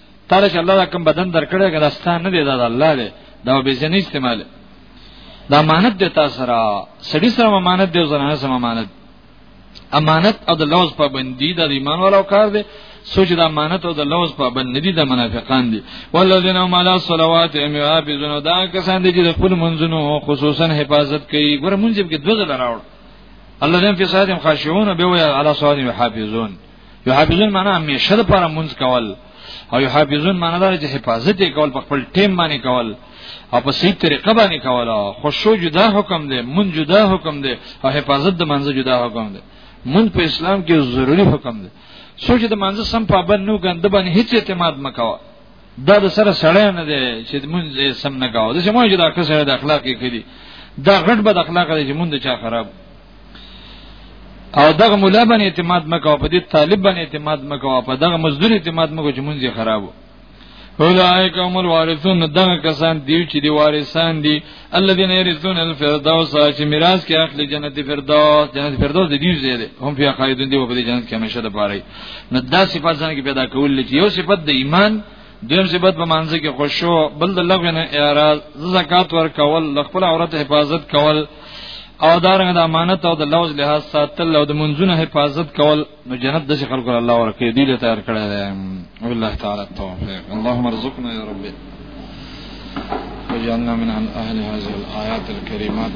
تر چې الله دا کوم بدن درکړی که دا ستان نه دی دا د الله دی دا به ځنی استعمال دا امانت دی تاسو سره سړي سره امانت دی زنانه سره امانت امانت او د لوز پابندی د ایمان والو کار دی سوچ د امانت او د لوز پابند ندي د منافقان دي والذین هم علی صلواتهم یحافظون دا کسان دي چې د خپل منځونو خصوصا حفاظت کوي ګور منځب کې دوه ځله راوړ الذین فی صلاتهم خاشعون به وی علی صلواتهم یحافظون یو حافظون معنا همیشه د پاره مونږ کول او یو حافظون معنا دا چې حفاظت یې کول په خپل ټیم باندې کول او په صحیح طریقه باندې کول خوشو جدا حکم دی مونږ جدا حکم دی او حفاظت د منځ جدا حکم دی مونږ په اسلام کې ضروری حکم دی سوچ د منځ سم پابند نو ګند باندې هیڅ اعتماد مکوه دا د سره سړی نه دی چې مونږ سم نه کاوه د شمو جدا کسره د اخلاق کې کړي دا غټ بد اخلاق دی چې مونږ چا خراب او دغه مولا باندې اعتماد مکو په دې طالب باندې اعتماد مکو په دغه مزدور اعتماد مکو چې مونږ یې خرابو اولائک هم الوارثون دغه کسان دیو چې دی وارثان دي الذين يرثون الفردوس چې میراث کې اخلي جنت فردوس جنت فردوس دی زی دی هم بیا خالدون دی په دې جنت کې همیشه د پاره نه دا صفات ځان کې پیدا کول چې یو صفت د ایمان دیم صفت په مانځ کې خوشو بل د لغو نه اعراض زکات ور کول د خپل عورت حفاظت کول او دارنګ د امانت او د لوز لحاظ ساتل او د منځونو حفاظت کول نو جنت د خلکو الله ورکه دی له تیار کړی دی والله تعالی التوفیق اللهم ارزقنا یا رب وجعلنا من اهل هذه الايات الكريمات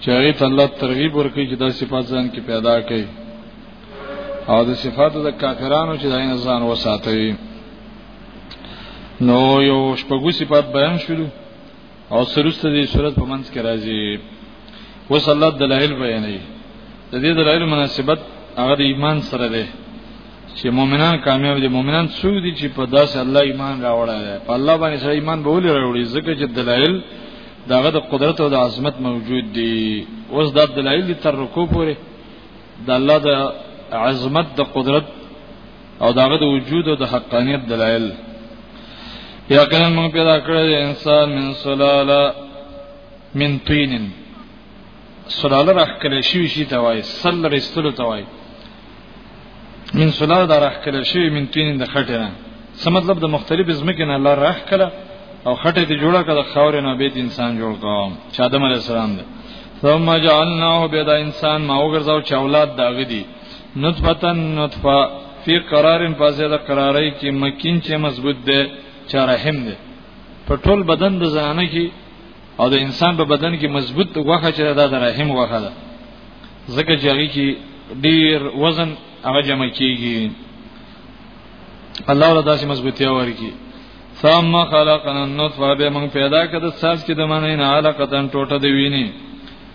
چې هغه ته الله ترغیب ورکړي چې دا صفات ځان کې پیدا کړي او د صفاتو د کافرانو چې داینه ځان وساتوي نو یو شپږو صفات بیان شول او سرسته دې صورت په منځ کې راځي وصلی دلائل بیانې د دې دلائل مناسبت هغه د ایمان سره ده چې مؤمنان کامیاب دي مؤمنان څوک دي چې په داسې الله ایمان راوړی دی په الله باندې سره ایمان به ولې راوړي ځکه چې دلایل داغه د قدرت او د عظمت موجود دي اوس دا دلایل دي تر رکوع پورې د الله د عظمت د قدرت او داغه د وجود او د حقانیت دلایل یقینا موږ پیدا کړل انسان من سلاله من طین سلاله راخ کله شي شي توای سل رستلو توای من سلا دا راخ کله شی من تین د خټه نه څه مطلب د مختلف زمکه نه الله راخ کله او خټه دې جوړه کړه خاور نه به انسان جوړ کړه چې آدم علی السلام دی ثم جعلناه بيد انسان ما وګرځاو چې اولاد داغه دي نطفه نطفه فی قرار پازه د قرارای کې مکین چې مضبوط ده چې رحم ده په ټول بدن د زنانه کې او د انسان په بدن کې مضبوط غوخه چې دا د رحم غوخه ده ځکه چې هغه کې ډیر وزن هغه جمع کیږي الله ورته داسې مضبوطیا ورکی ثم خلقنا النطفه به موږ پیدا کړ د ساس کې د منین علاقه تن ټوټه دی ویني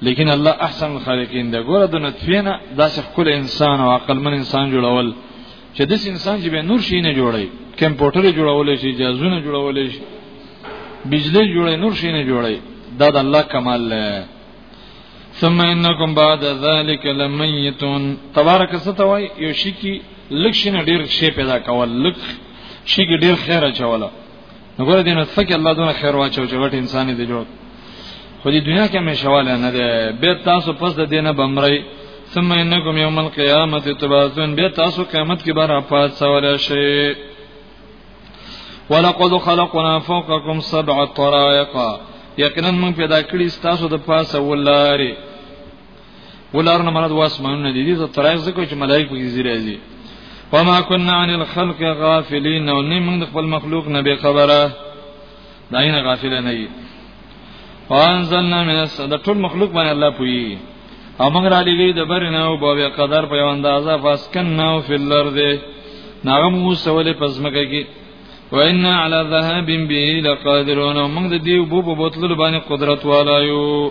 لیکن الله احسن الخالقین دی ګوره د نطفه نه داسې خپل انسان او عقلمن انسان جوړول چې داس انسان چې به نور شي نه جوړي کمپیوټر جوړول شي جهازونه جوړول شي بجلی جوړي نور شي نه جوړي دا د الله کمال دی ثم انکم بعد ذلک لمیتون تبارک ستوي یو شي کې لکشنه ډیر شی پیدا کول لک شي کې ډیر خیره چوله وګوره دینه څه کې الله دونه خیر واچو چې وټ انسان دې جوړ خو دې دنیا کې مې شواله نه ده به تاسو پس د دینه بمړی ثم انکم یوم القیامت تبعثون به تاسو قیامت کې بار افات سوال شي ولقد خلقنا فوقكم سبع طرائق یقینا موږ پیدا کړی تاسو د پاسه ولاري ولارنه مراد واسمانونه دي دي ترایخ زکه چې ملائکه په ذی راځي وما كنا عن الخلق غافلين او نه موږ خپل مخلوق نه به خبره داینه غافل نه یي وانزلنا من السماء ټول مخلوق باندې الله پوي او موږ را لګي د برنه او به قدر په اندازه فاسکننا فی الارض ناغه موسی ولې پزمکه کې وان علی ذهاب به لقادرون موږ د دې بوبو بوتلو باندې قدرت والایو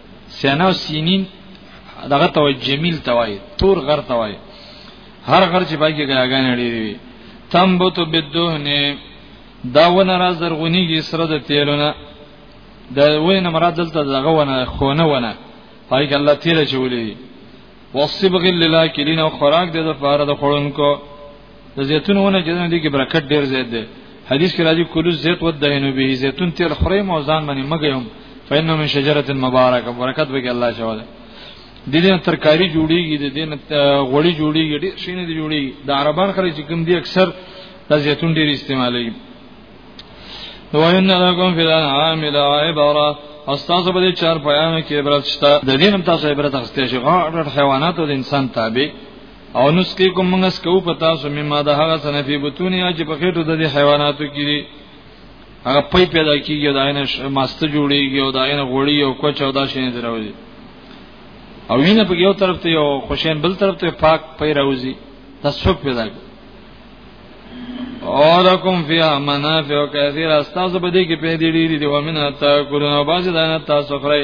سینا او سینین دغه توای جمیل توای تور غر توای هر غر چې باقي ګاګان اړې وي تنبت بالدهن دا ونه را زرغونیږي سره د تیلونه د وینه مراد دلته دغه ونه خونه ونه پای کې الله تیل چولې وصبغ للاکلین او خوراک دې د فار د خورونکو د زیتون ونه جنن دي کې برکت ډیر زیات دی حدیث کې راځي کلو زیت ود دینو به زیتون تیل خوري مو ځان باندې مګیوم فینه من شجره مبارک برکت به کې الله شواله د دې ترکاری جوړیږي د دې غوړي جوړیږي ډیر شینه دي جوړیږي د عربان خلک چې کوم دي اکثر د زیتون ډیر استعمالوي وَإِنَّ لَكُمْ فِي الْأَنْعَامِ لَعِبْرَةً استاد په دې چار پیانو کې عبرت شته د دې نم تاسو عبرت اخستې شي غاړه حیوانات او د انسان تابع او نسکی کوم موږ سکو پتا سو مما د هغه سنه په بتونی چې په خېټو د حیواناتو کې دي هغه پي پیدا کیږي دا نه ماسته جوړیږي او دا نه غوړي او کوچ او دا شین دروځي او وینه په یو طرف ته یو خوشین بل طرف ته پاک پي راوځي تصفق پیدا کوي او لکم فیها منافع کثیر استاسو بده کې پیدا ډیری دی ومنه تاکلون او باز دانه تاسو خړی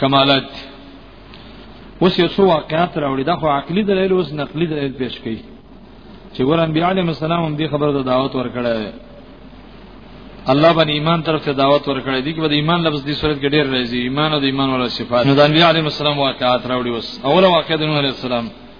کمالات اوس یو څو واقعات راوړي دا خو عقلي دلیل اوس نقلي دلیل پیش کړي چې ګور انبیاء علیهم السلام هم دې خبره ته دعوت ورکړه الله باندې ایمان طرف ته دعوت ورکړی دی کې د ایمان لفظ دې صورت کې ډېر راځي ایمان او د ایمان ولا صفات نو د انبیاء علیهم السلام واقعات راوړي اوس اوله واقعه د نوح علیه السلام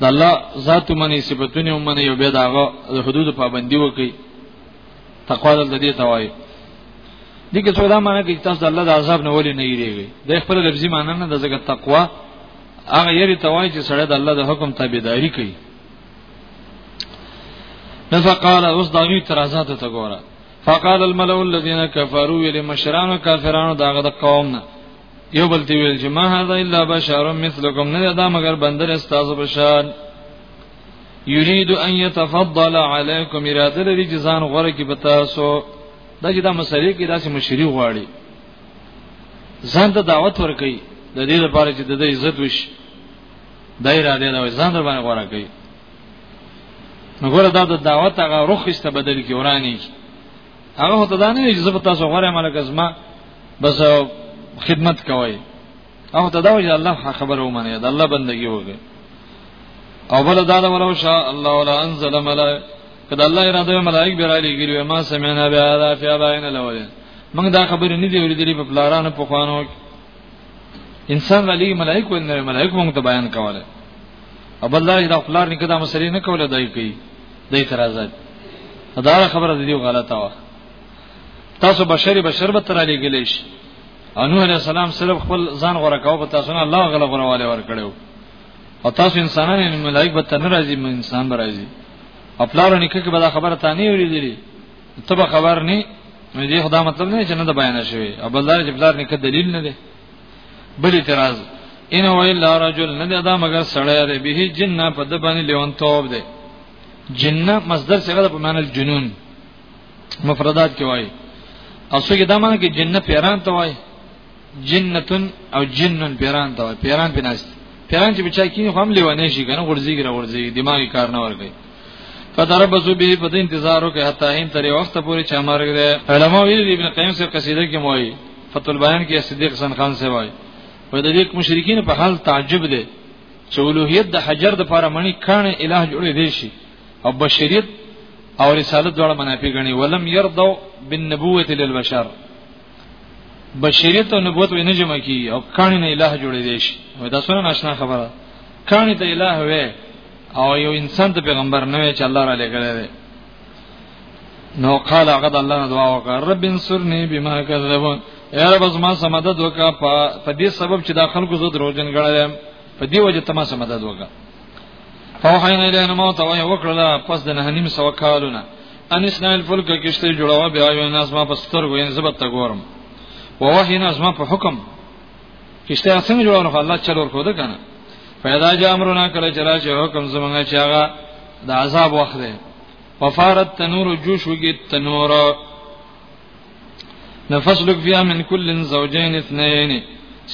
د الله ذات منی صفاتونه ومني یو به داغه د حدود پابندي وکي تقوا د دې توای دي که څو دا معنی کې تاسو د الله د عذاب نه ولې نه یریږي د خپل لفظي معنی نه د زګ تقوا هغه یری توای چې سره د الله د حکم تابعداري کوي نفقال اوس دا وی ترازات ته ګوره فقال الملأ الذين كفروا لمشران كافرون داغه د قومنا یو بل دی ویل چې ما هذا الا بشر مثلکم نه دا مگر بندر استاذ بشان یرید ان يتفضل علیکم اراده لري چې ځان غره کې پتا سو دا چې دا مسلې کې داسې مشری غواړي ځان ته دعوت ورکړي د دې لپاره چې د دې عزت وشي دای را دې نه ځان در باندې غوړه کوي نو ګوره دا د دعوت هغه رخصته بدل کی ورانی هغه هوته دا نه چې زه په تاسو غوړم ملک ازما بس خدمت کوي هغه ته دا وایي الله خبره ومني دا الله بندگی وکړي او بل دا ولو شاء الله ولا انزل ملائک کله الله اراده ملائک به را لګي ما سمعنا بهذا فی ابائنا الاولین موږ دا خبرې نه دی ورېدلې په پلارانو په خوانو انسان علی ملائک ول نه ملائک موږ ته بیان کوله ابل الله دا پلار نه کدا مسلې نه کوله دای کوي د اعتراضات دا خبره د دې غلطه و تاسو بشری بشر به تر علی ګلیش انو علی السلام صرف خپل ځان غره کاو په تاسو نه الله غلا غره والے ور کړو او تاسو انسانان یې ملائک به تنه راځي من انسان به راځي خپلارو نکه کې به دا خبره تانی ویلې ته به خبر نه مې دې خدا مطلب نه چې نه د بیان شوی او بلدار چې بلار نکه دلیل نه دی بل اعتراض ان هو الا رجل نه دی دا مگر سړی دی به جننه په د باندې لیون توب دی جننه مصدر څنګه ده په معنی الجنون مفردات کې وایي اصل کې دا معنی کې جننه پیران ته وایي جنتون او جنن پیران ته وایي پیران پیناست پیران چې بچا کینې هم لیوانه شي کنه غورځيږي را غورځيږي دماغي کار نه ورګي فتربصوا به په انتظار وکړه حتی هین تر وخت پورې چې مرګ دی علما ویل ابن قیم سے قصیده کې موایي فتح البیان کې صدیق حسن خان سے وایي په دې کې مشرکین په حال تعجب دي چې اولوہیت د حجر د پاره منی کانه الہ جوړې دی شي او بشریت او رسالت دواړه منافي غني ولم يرضوا بالنبوه للبشر بشریت او نبوت وینې جمع کی او کانه نه الہ جوړې دی شي دا څونه ناشنا خبره کانه ته الہ وې او یو انسان ته پیغمبر نه وي چې الله را لګړې دی نو قال هغه د الله دعا وکړه رب انصرني بما كذبون یا رب زما سمدد وکا په دې سبب چې دا خلکو زو دروژن غړل په دې وجه تما سمدد وکا فوحینا الینا موت او وکړه پس د نه نیم سو کالونه ان اسنائل فلک کشته جوړوا بیا یو ناس ما پستر ګوین زبط تا ګورم ووحینا زما په حکم کشته څنګه جوړونه خو الله چلور کو ده کنه پیدا جا امرنا کله چې راځي حکم زمونږه چې هغه د عذاب وخت دی وفارت تنور جوش وګي تنور نفسلک فيها من كل زوجين اثنين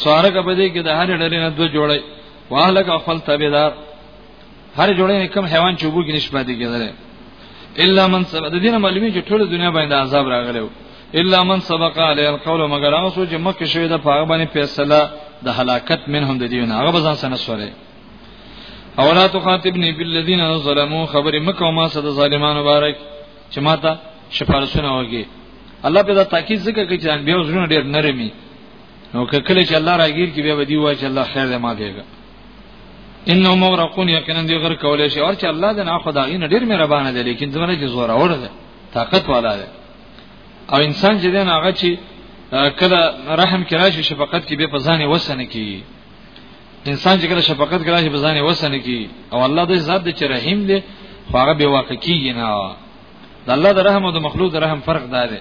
سوارګه بده کې د هر ډلې نه دوه جوړي واهلک خپل تابعدار هر جوړې نه کم حیوان چې وګوري نشي پاتې کېدل الا من سبق د دینه معلومی چې ټول دنیا باندې عذاب راغلی وو الا من سبق علی القول مگر هغه سوچ مکه شوی د پاغه باندې فیصله د هلاکت من هم د دیونه هغه بزان سره سره اولا تخاطبنی بالذین ظلموا خبر مکه ما صد ظالمانو مبارک چې ماته شفارسونه وږي الله په دا تاکید ذکر کوي چې ان بیا زړه ډیر نرمي نو کله چې الله راګیر کې بیا ودی وای چې الله خیر دې ما دیګا انه مغرقون یقینا دی غر کولې شي او چې الله د نه خدای نه ډیر مهربان دی لیکن زمونه چې زور اور دی طاقت والا دی او انسان چې دین هغه چې کله رحم کې راشي شفقت کې به پزانې وسنه کی انسان چې کله شفقت کې راشي پزانې وسنه کی او الله د ذات د چې رحیم دی خو هغه به واقع کیږي نه د الله د رحم او د مخلوق د رحم فرق دا دی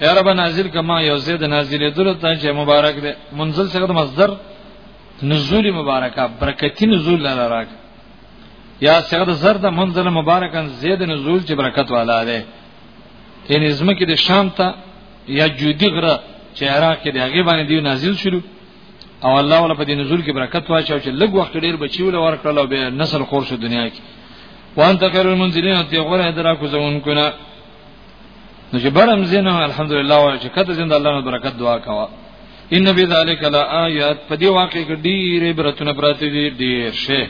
یا رب نازل کما یو زید نازلې دلو ته چې مبارک دی منزل څخه د مصدر نزول مبارکه برکتی نزول لاره راک یا څخه د زر د منزل مبارکان زید نزول چې برکت والا دی یعنی زمکه د شام ته یا جودی غره چې عراق کې د هغه باندې دی نازل شلو او الله ولا په دې نزول کې برکت واچو چې لږ وخت ډیر بچی ول ورکړل او به نسل خور شو دنیا کې وان تکرر منزلین ته غره درا کو زون کنه نو چې برم زینه الحمدلله وای چې کته زنده الله نو برکت دعا کوا ان فی ذلک لآیات په دې واقع کې ډیر عبرتونه پراته دي ډیر شی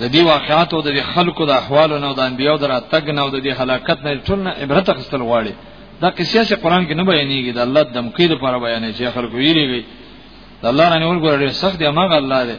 د دې واقعاتو د خلکو د احوالو نو د انبیو در اتګ نو د دې هلاکت نه ټول نه عبرت خستل غواړي دا قصې چې قران کې نه بیانېږي د الله د دمکې لپاره بیانې چې خلکو ویریږي د الله رانه ورګورې سخت دی ماغه الله دی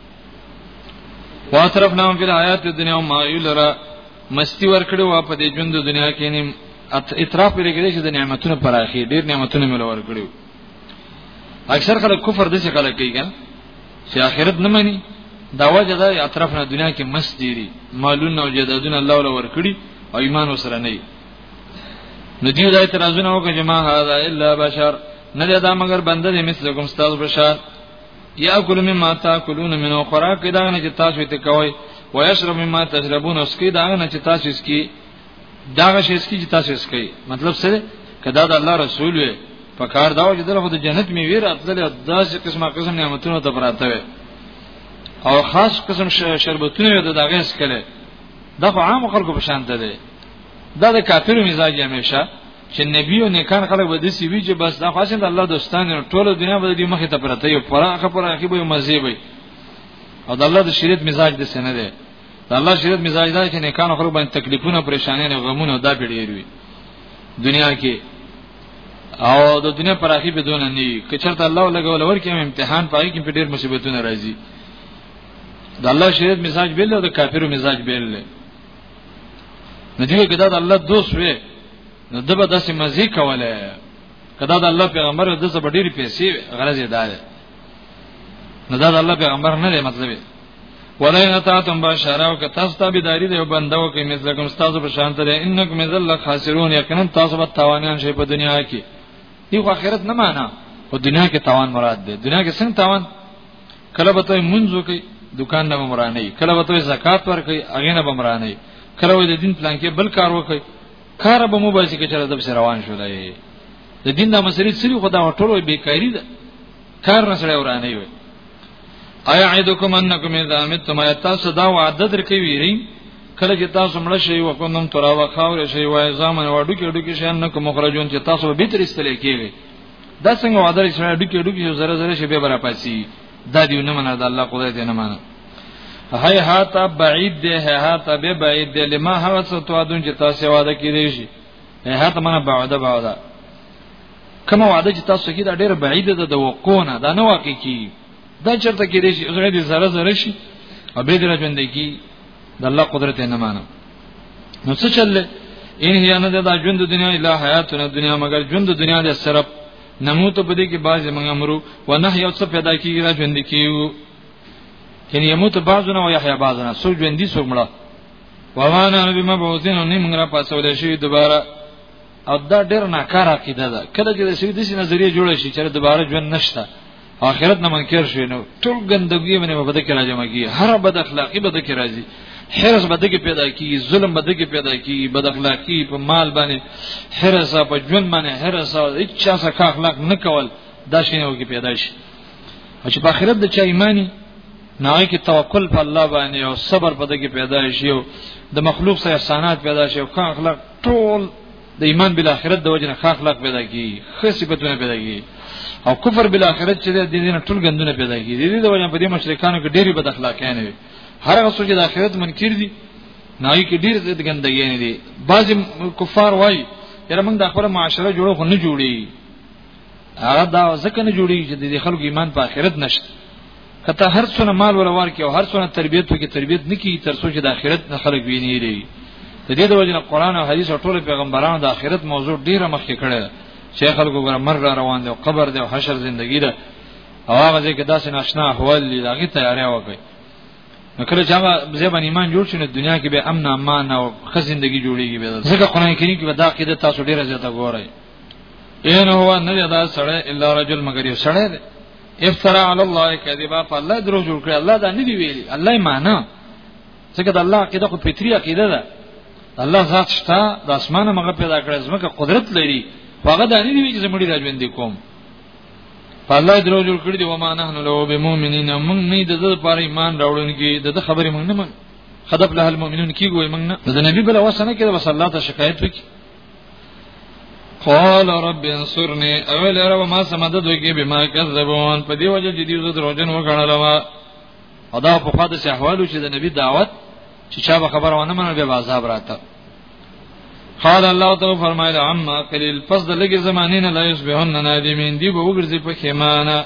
واطرف نام فی الحیات الدنیا ما یلرا مستی ورکړو وا په دې ژوند دنیا کې نیم اعتراف لري کې چې د نعمتونو پر اخی ډیر نعمتونه مل ورکړو اکثر خلک کفر د څه خلک کوي ګان چې آخرت نه مانی دا وجه دا اعتراف نه دنیا کې مست دیری مالونه او جدادونه الله ول ورکړي او ایمان وسره نه نو دیو دا اعتراضونه وکړي ما هاذا الا بشر نه دا مگر بنده دې مثلکم استاد بشر یاکل مما تاکلون منه خوراک دا نه چې تاسو ته کوي و یشرب مما تشربون اسکی دا نه چې تاسو اسکی دا شی اسکی چې تاسو اسکی مطلب سره کدا د الله رسول وي په کار دا و چې دغه د جنت می ویر خپل داسې قسمه قسم نعمتونو ته پراته وي او خاص قسم شربتونه د دغه اسکله دا خو عام خلکو په شان ده دا د کافرو مزاج همیشه چې نبی او نیکان خلک به د سی وی چې بس دا خاصه د الله دوستان ټول دنیا به د مخه ته پرته یو پراخه پراخه به مزه وي او د الله د شریعت مزاج د سنه ده د الله شریعت مزاج دا چې نیکان خلک باندې تکلیفونه پریشانې نه غمونه دا پیډېروي دنیا کې او د دنیا پراخي بدون نه وي که چرته الله لګول ورکه امتحان پای کې په ډېر مصیبتونه راځي د الله شریعت مزاج بیل او د کافرو مزاج بیل نو دیو کې دا د الله دوست وي نو دبا داسې مزي کوله کدا د الله پیغمبر د څه ډېری پیسې غرض یې دار نه دا د الله پیغمبر نه دی مطلب ولئن اتاتم بشارا او که تاسو ته بيداری دی بندو کې مثله کوم تاسو په شان ته انکم ذل خاسرون یقینا تاسو به تاوانیان شي په دنیا کې دی خو آخرت نه معنا او دنیا کې تاوان مراد دی دنیا کې څنګه تاوان کله به ته منځو کې دکان نه بمرانه کله به ته زکات ورکې اغه نه بمرانه کله به د دین پلان کې بل کار وکې کار به مو باسي کې چې د بس روان شولای د دین د مسلې سری خدا ټولو بیکاری ده کار نه سره ورانه وي ایا عیدکم انکم اذا متم تاسو دا وعده درکې ویری کله چې تاسو مړ شئ او کوم تراوه خاور شئ وای زامن وډو کې ډو کې شان نه کوم مخرجون چې تاسو به تر استلې کېږي دا څنګه وعده چې ډکی ډکی زره زره شي به برا پاسي دا دی نه منه د الله قدرت نه منه هي هاتا بعید دی هي هاتا به بعید دی لما هوا څه تو دون چې تاسو وعده کړی شي هي هاتا منه بعده بعده کومه وعده چې تاسو کې دا ډیره بعیده ده د وقوع نه دا نه واقع کی دا چرته کې دی چې زړه دې زره زره شي او به دې راځوندې کی د الله قدرت نه مانه نو څه چل ان هي نه دا ژوند د دنیا اله حیاتونه دنیا مگر ژوند د دنیا د صرف نموت په دې کې باز موږ امرو و نه یو څه پیدا کیږي را ژوند کیو یعنی یموت بعضنا و یحیا بعضنا سو ژوند دي څوک مړه و وانا نبی مبعوثین نیم موږ را پاسول شي دوباره او دا ډیر ناکاره کیده ده کله چې د سوي د نظریه جوړ شي چې دوباره ژوند نشته آخرت نه منکر شي نو ټول ګندګي باندې په بده کې راځم کی هر بد اخلاقی بده کې راځي حرس بده کې پیدا کی ظلم بده کې پیدا کی بد اخلاقی په مال باندې حرس په ژوند باندې حرس او هیڅ چا څخه اخلاق نه کول دا شي نو کې پیدا شي او چې په آخرت د چا ایمانی نه کې توکل په الله باندې او صبر بده کې پیدا شي او د مخلوق سره احسانات پیدا شي او کان اخلاق ټول د ایمان بل اخرت د وجنه خاخ لغ پیدا کی خې صفاتونه پیدا کی او کفر بل اخرت چې د دې نه ټول غندونه پیدا کی دې د وجنه په دې مشرکانو کې ډېری بد اخلاقیان وي هر هغه څوک چې د اخرت منکر دي نه یې کې ډېر زیات غندګي نه دي بعضی کفار وایي یره موږ د خپل معاشره جوړو خو نه جوړي هغه دا ځکه نه جوړي چې د خلکو ایمان په اخرت نشته کته هر څونه مال ولا ورکی او هر څونه تربیت وکي تربیت نکي تر څو چې د آخرت نه خلق ویني لري د دې د وجنه قران او حدیث او ټول پیغمبرانو د آخرت موضوع ډیره مخکې کړه چې خلکو ګره مر را روان دي او قبر دی او حشر زندگی ده او هغه ځکه داسې ناشنا احوال دي هغه تیارې وکړي نو کله چې هغه زبان ایمان جوړ شي نو دنیا کې به امن امان او ښه ژوندۍ جوړیږي به ځکه قران کریم کې به دا قاعده تاسو ډیره زیاته ګورئ ان هو نه دا سړی الا رجل مگر یو سړی دی افترا علی الله کذبا فالله درو جوړ کړ الله دا نه دی ویلي الله یې معنا څنګه د الله عقیده خو فطری عقیده ده الله ذات شته د اسمانه مغه پیدا کړ زمکه قدرت لري هغه د نه دی چې زمړي راځوندې کوم فالله درو جوړ کړی دی و ما نحن له بمؤمنین موږ نه د دې لپاره ایمان راوړونکي د دې خبرې موږ نه من خدف له المؤمنون کیږي موږ نه د نبی بل واسنه کې بس الله ته شکایت وکړي قال رب انصرني اول رب ما سمدد وکي بما كذبون په دی وجه چې دی زو دروژن وکړل ما ادا په خاطر سي احوالو چې د نبی دعوت چې چا به خبر ونه منل به عذاب راته قال الله تعالی فرمایله عما قليل پس د لګي زمانه نه لا يسبحون نادمين دی به وګرځي په خیمانه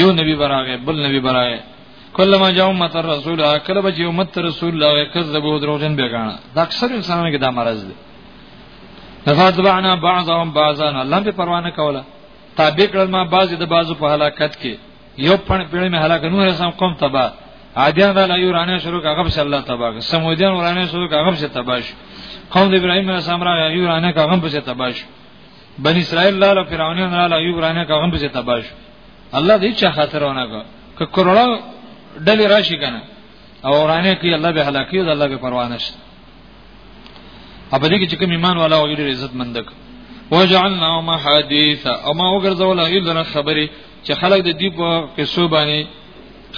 یو نبی براغه بل نبی براغه کله ما جاء امه الرسول کله به امت رسول الله کذبوا دروغجن بیگانه دا اکثر انسانانو کې دا مرز دی نفاتبعنا بعضهم بعضا الله به پروانه کوله تابع کړل ما بعضی د بعضو په هلاکت کې یو پړ پیړې مې هلاک نو رسام قوم تبا عادیان دا لایو رانه شروع کاغب صلی الله تبارک سمودیان ورانه شروع کاغب شه تباش قوم د ابراهیم علیه السلام را یو رانه کاغب شه تباش بنی اسرائیل لاله فرعونان لاله ایوب رانه کا هم به تباش الله دې چا خاطر ونه کا ک کروڑا ډلې راشي کنه او رانه کې الله به هلاکی او الله به پروا نه شي په دې کې چې کوم ایمان والا او ډېر عزت مندک وجعلنا ما حدیث او ما وګرځول ایلنا خبرې چې خلک د دې په قصو باندې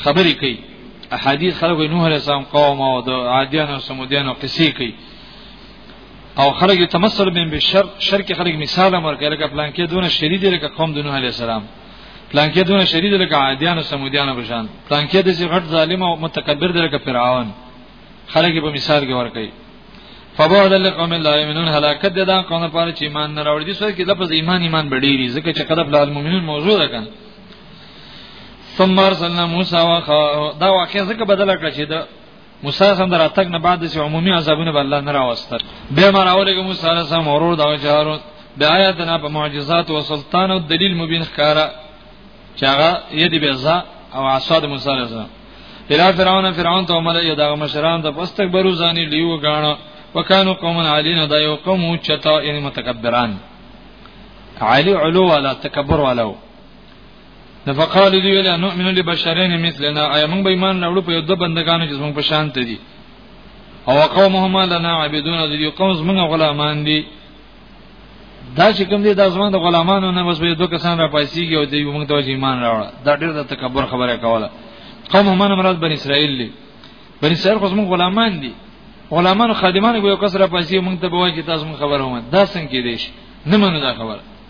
خبرې کوي احادیث خلک نوح علیه السلام قوم او د عادیان او سمودیان او قصې کوي او خلک یو تمثل بهم به شر شر کې خلک مثال امر کوي لکه پلان کې دونه شری دي لکه قوم د نوح علی السلام پلان کې دونه شری دي لکه عادیان او سمودیان او بشان پلان کې د سی غټ ظالم او متکبر دي لکه فرعون خلک په مثال کې ور کوي فبعد لقوم لا یمنون هلاکت د دا قوم لپاره چې ایمان نه راوړي دي سو کې لفظ ایمان ایمان بډېری ځکه چې قد بل المؤمنون موضوع ده کنه ثم ارسلنا موسی واخا دا واقعا ځکه بدل کړ چې دا موسی سم در اتک نه بعد چې عمومي عذابونه به الله نه راوستل به ما راولګ موسی سره سم اورور دا جهارو د آیاتنا په معجزات او سلطان او دلیل مبین ښکارا چې هغه یدی بزا او عصاد موسی سره سم اله فرعون فرعون ته عمر یو دا مشران د پستک برو ځاني لیو غاڼه وکانو قوم عالین دا یو قوم چتا یعنی متکبران عالی علو والا تکبر والا فقال دی ویل انو من لبشرین مثلنا ایا موږ به ایمان راوړو په یو د بندگانو چې موږ په شان ته دي او قومهم لنا عبدون دی یو قوم موږ غلامان دي دا چې کوم دي د ځوان د غلامانو نه بس به دوه کسان را پایسیږي او دی موږ ته ایمان راوړ دا ډېر د تکبر خبره کوله قوم هم مراد بن اسرائیل دي بن اسرائیل خو موږ غلامان دي غلامان خادمان یو کس را پایسي موږ ته به وایي چې تاسو موږ خبره ومه دا څنګه کې دي نه منو دا خبره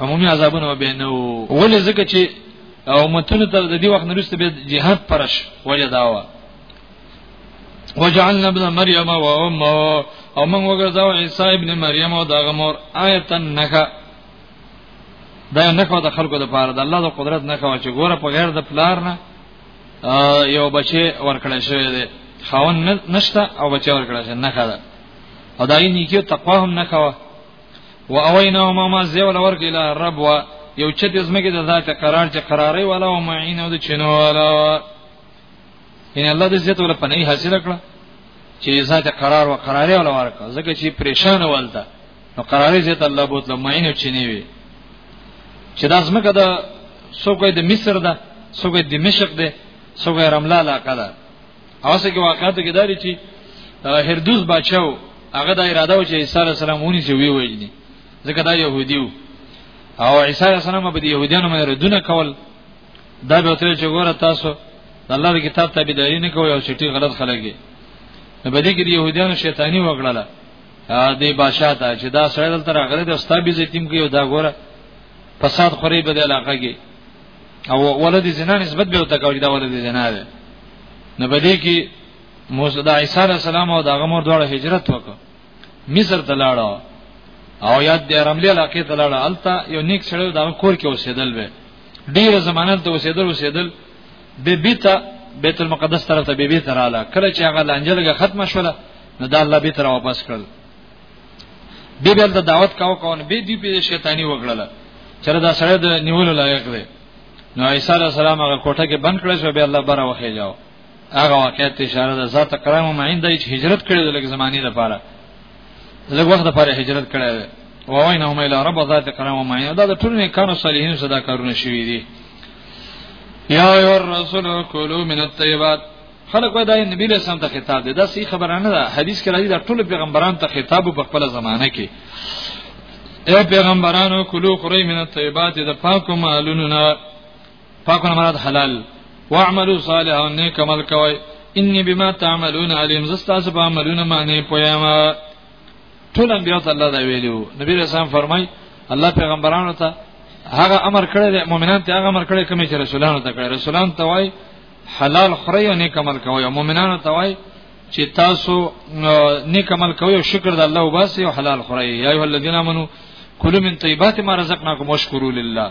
عمومي عذابونه به نه ولې ځکه چې او متونو تر د دې وخت نرسته به جهاد پرش وجه داوا وجعلنا ابن مريم وامه او موږ وګرځاو عيسى ابن مريم او دغه مور آیتن نخا دا نخا د خلکو د پاره د الله د قدرت نخا چې ګوره په غیر د پلار نه یو بچي ورکړل شوی دی خاون نشته او بچي ورکړل شوی نخا ده او دا یې نیکه تقوا هم نخا و اوینا ما ما زیول ورګ اله رب و یو چې د زمګي د ذات قرار چې قرارې والا او معین او د چینو والا ان الله د زیت ول پنه حاصل کړه چې ذات قرار و قرارې والا ورکړه ځکه چې پریشان ولته نو قرارې زیت الله بوت له معین او چینې وي چې د زمګه د سوګې د مصر ده سوګې د مشق ده سوګې رملا علاقه ده اوسه کې واقعاتو کې داري چې هردوس بچاو هغه د اراده و چې عیسی علی السلام ونی چې وی وجني ځکه دا يهودي وو او عیسی علی السلام به د يهودانو باندې ردونه کول دا به تل چې ګوره تاسو د الله د کتاب تابعداري نه کوي او چې ټي غلط خلک دي نو به دې کې د يهودانو شیطانی وکړه د بادشاہ ته چې دا سړی دلته راغلی د استاد به زیتیم کوي او دا ګوره فساد خوري به د علاقه کې او ولد زنا نسبت به وته کوي دا ولد زنا ده نه بده کې موسی د عیسی علی السلام او د غمر دواړه هجرت وکړ مصر ته لاړ او یاد د رملی علاقې ته لاړ الته یو نیک سره د کور کې اوسېدل به ډیر زمانه ته اوسېدل اوسېدل به بیتا بیت المقدس طرف ته به بیت رااله کله چې هغه لانجلګه ختم شوله نو دا الله بیت را واپس کړل دی بل د دعوت کاو کاون به دی په شیطانی وګړل چر دا سره د نیولو لایق دی نو عیسی علی السلام هغه کوټه کې بند کړی شو به الله بره وخی جاو هغه واقعیت ته اشاره ده ذات کرام ما عند هیڅ هجرت کړی د لږ زمانی لپاره لږ وخت لپاره هجرت کړی دی و وین هم اله رب ذات کرام ما عند دا ټول نه کانو صالحین صدا کارونه شوی دي یا ایو الرسول کلوا من الطیبات خلک وایي دا نبی له سم ته خطاب دی دا صحیح خبره نه ده حدیث کې راځي دا ټول پیغمبران ته خطاب په خپل زمانه کې اے پیغمبرانو کلو خری من الطیبات د پاکو مالونو نه پاکو نه مراد حلال واعملوا صالحا نیک عمل کوي انی بما تعملون علیم زستا سب عملونه معنی پویم ټول انبیاء ته الله دا ویلو نبی رسول فرمای الله پیغمبرانو ته هغه امر کړی مؤمنان ته هغه امر کړی کوم چې رسولانو ته کړی رسولان ته وای حلال خوري او نیک عمل کوي مؤمنانو ته وای چې تاسو نیک عمل کوي او شکر د الله وباسي او حلال خوري یا ایه الذین امنو کلوا من طیبات ما رزقناکم واشکروا لله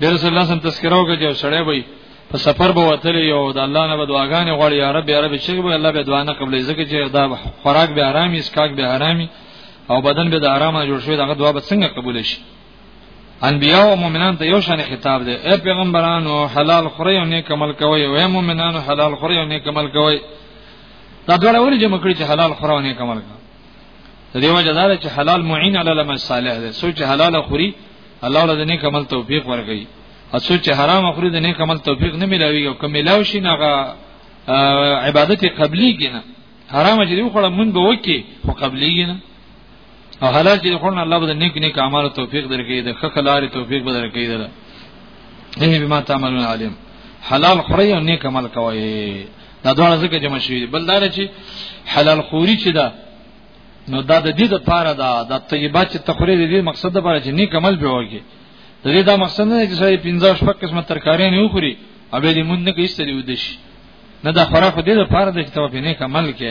د رسول الله سم تذکرہ وکړي او سړی وي په سفر به وتل یو د الله نه بدواګانې غواړي یا رب یا رب چې به الله به دعا نه قبلې ځکه چې دا خوراک به آرامي اسکاک به آرامي او بدن به د آرامه جوړ شوی دغه دعا به څنګه قبول شي انبیاء او مؤمنان ته یو شان خطاب دی اے پیغمبرانو حلال خوري او نیک عمل کوئ او اے مؤمنانو حلال خوري او نیک عمل کوئ دا ډول ورې جمع کړی چې حلال خوري او نیک عمل کوئ د دې وجه دا چې حلال معین علی العمل صالح دی سوچ حلال خوري الله له نیک عمل توفیق ورکړي او سوچ حرام خوري د نیک عمل توفیق نه ملاوي او کملاو شي نه عبادت قبلی کینه حرام چې دی خو مونږ به وکی خو قبلی کینه او حلال چې خورن الله به نیک نیک اعمال توفیق درکړي د خخ لارې توفیق به درکړي ده نه به ما تعملون علیم حلال خوري او نیک عمل کوي دا دواړه ځکه جمع شوي بل دا چې حلال خوري چې ده نو دا د دې لپاره دا د طیبات چې تخریج دې مقصد لپاره چې نیک عمل به وږي د دې دا مقصد نه چې سړی 15 شپږ قسمه ترکارې نه وخوري او به دې مونږ نه کیسته دی ودش نه دا خورا خو دې لپاره د چې ته په نیک عمل کې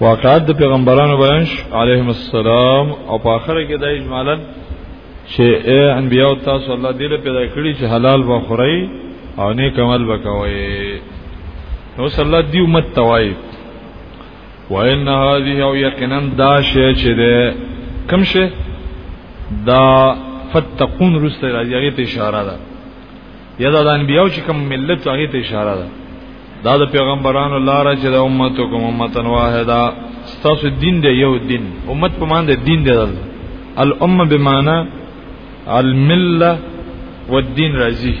واقعات د پیغمبرانو بیان علیهم السلام او په اخر کې د اجمالا چې اے انبیاء تاسو الله دې له پیدا کړی چې حلال به خورئ او نیک عمل وکوي نو صلی الله دی امت توای وان هذه او یقینا دا شی چې ده کوم شی دا فتقون رسته راځي هغه ته اشاره ده یا دا د انبیو چې کوم ملت هغه ته اشاره ده دا د پیغمبرانو لار چې د امتو کوم امتن واحده ستاسو دین دی یو دین امت په مان دی دین دی الامه بمانه المله والدین رازی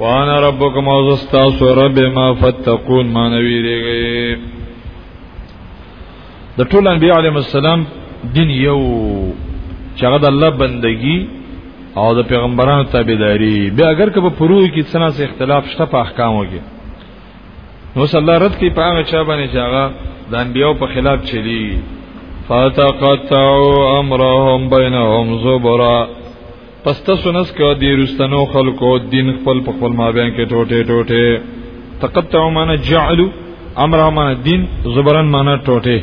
وانا ربکم او زستاسو رب ما فتقون ما نویریږي د ټول انبیاء علیهم السلام دین یو چې هغه د الله بندگی او د پیغمبرانو تابعداري بیا اگر که په پرو کې څنګه سه اختلاف شته په احکامو کې نو صلی الله رد کې په هغه چا باندې چې هغه د انبیو په خلاف چلی فتقطعوا امرهم بينهم زبرا پستا سنس کا دی رستنو خلقو دین خپل په خپل مابین کې ټوټه ټوټه تقطع معنا جعلوا امر معنا دین زبرن معنا ټوټه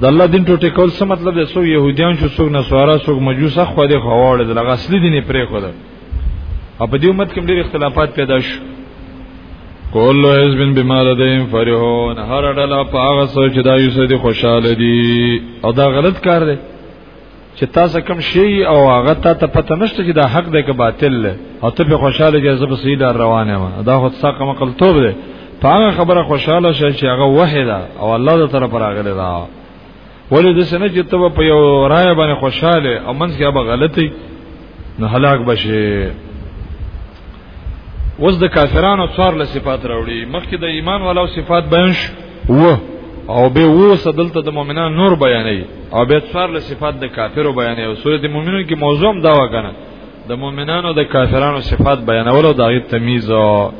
د الله دین ټوټه کول څه مطلب دی سو يهوديان شو سو نصارا سو مجوس خو دې خواړ د لغ اصلي دین پرې خو ده او په دې امت کې ډېر اختلافات پیدا شو کول حزب بما لديهم فرحون هر ډله په هغه څه چې دا یو څه دي خوشاله دي او دا غلط کار دی چې تاسو کوم شی او هغه ته ته پته نشته چې دا حق دی که باطل دی او ته په خوشاله کې زب سید روانه ما دا خو څاقه مقل توب دی په هغه خبره خوشاله شې چې هغه وحی ده او الله د طرف راغلی دا ولې د سنه چې ته په یو رائے باندې خوشاله او منځ کې به غلطي نو هلاک بشي وز د کافرانو څوار له صفات راوړي مخکې د ایمان والو صفات بیان شو و او به و سدلته د مؤمنانو نور بیانې او به څوار له صفات د کافرو بیانې او سورې د مؤمنانو کې موضوع هم دا وکنه د مؤمنانو د کافرانو صفات بیانولو د غي تمیز او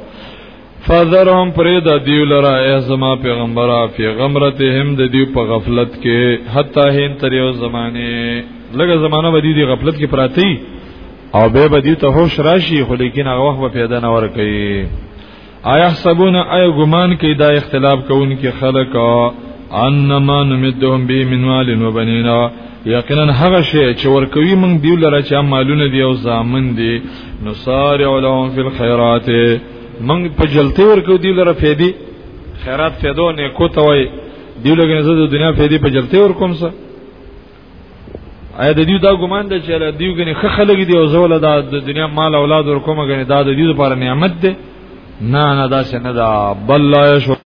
فذرهم پرید دیو لرا ای زما پیغمبره فی غمرتهم د دیو په غفلت کې حتا هین تر یو زمانه لګه زمانہ بدی دی غفلت کې پراتی او به بدی ته هوش راشي خو لیکن هغه وخت به پیدا نه ور کوي آیا حسابون آیا ګمان کوي دا اختلاف کوونکي خلک انما نمدهم به من مال و بنینا یقینا هغه شی چې ورکوي موږ دیو لره چې مالونه دی او زامن دی نصارع لهم فی الخيرات موږ په جلتی ورکو دی لره فیدی خیرات فیدو نه کو ته وای دی لګنه زه د دنیا فیدی په جلتی ور کوم سه ایا د دې دا ګمان ده چې له دیو غني خه خلګي دی او زول دا د دنیا مال اولاد ور کومه غني دا د دې لپاره نعمت ده نه نه دا څنګه دا بل لا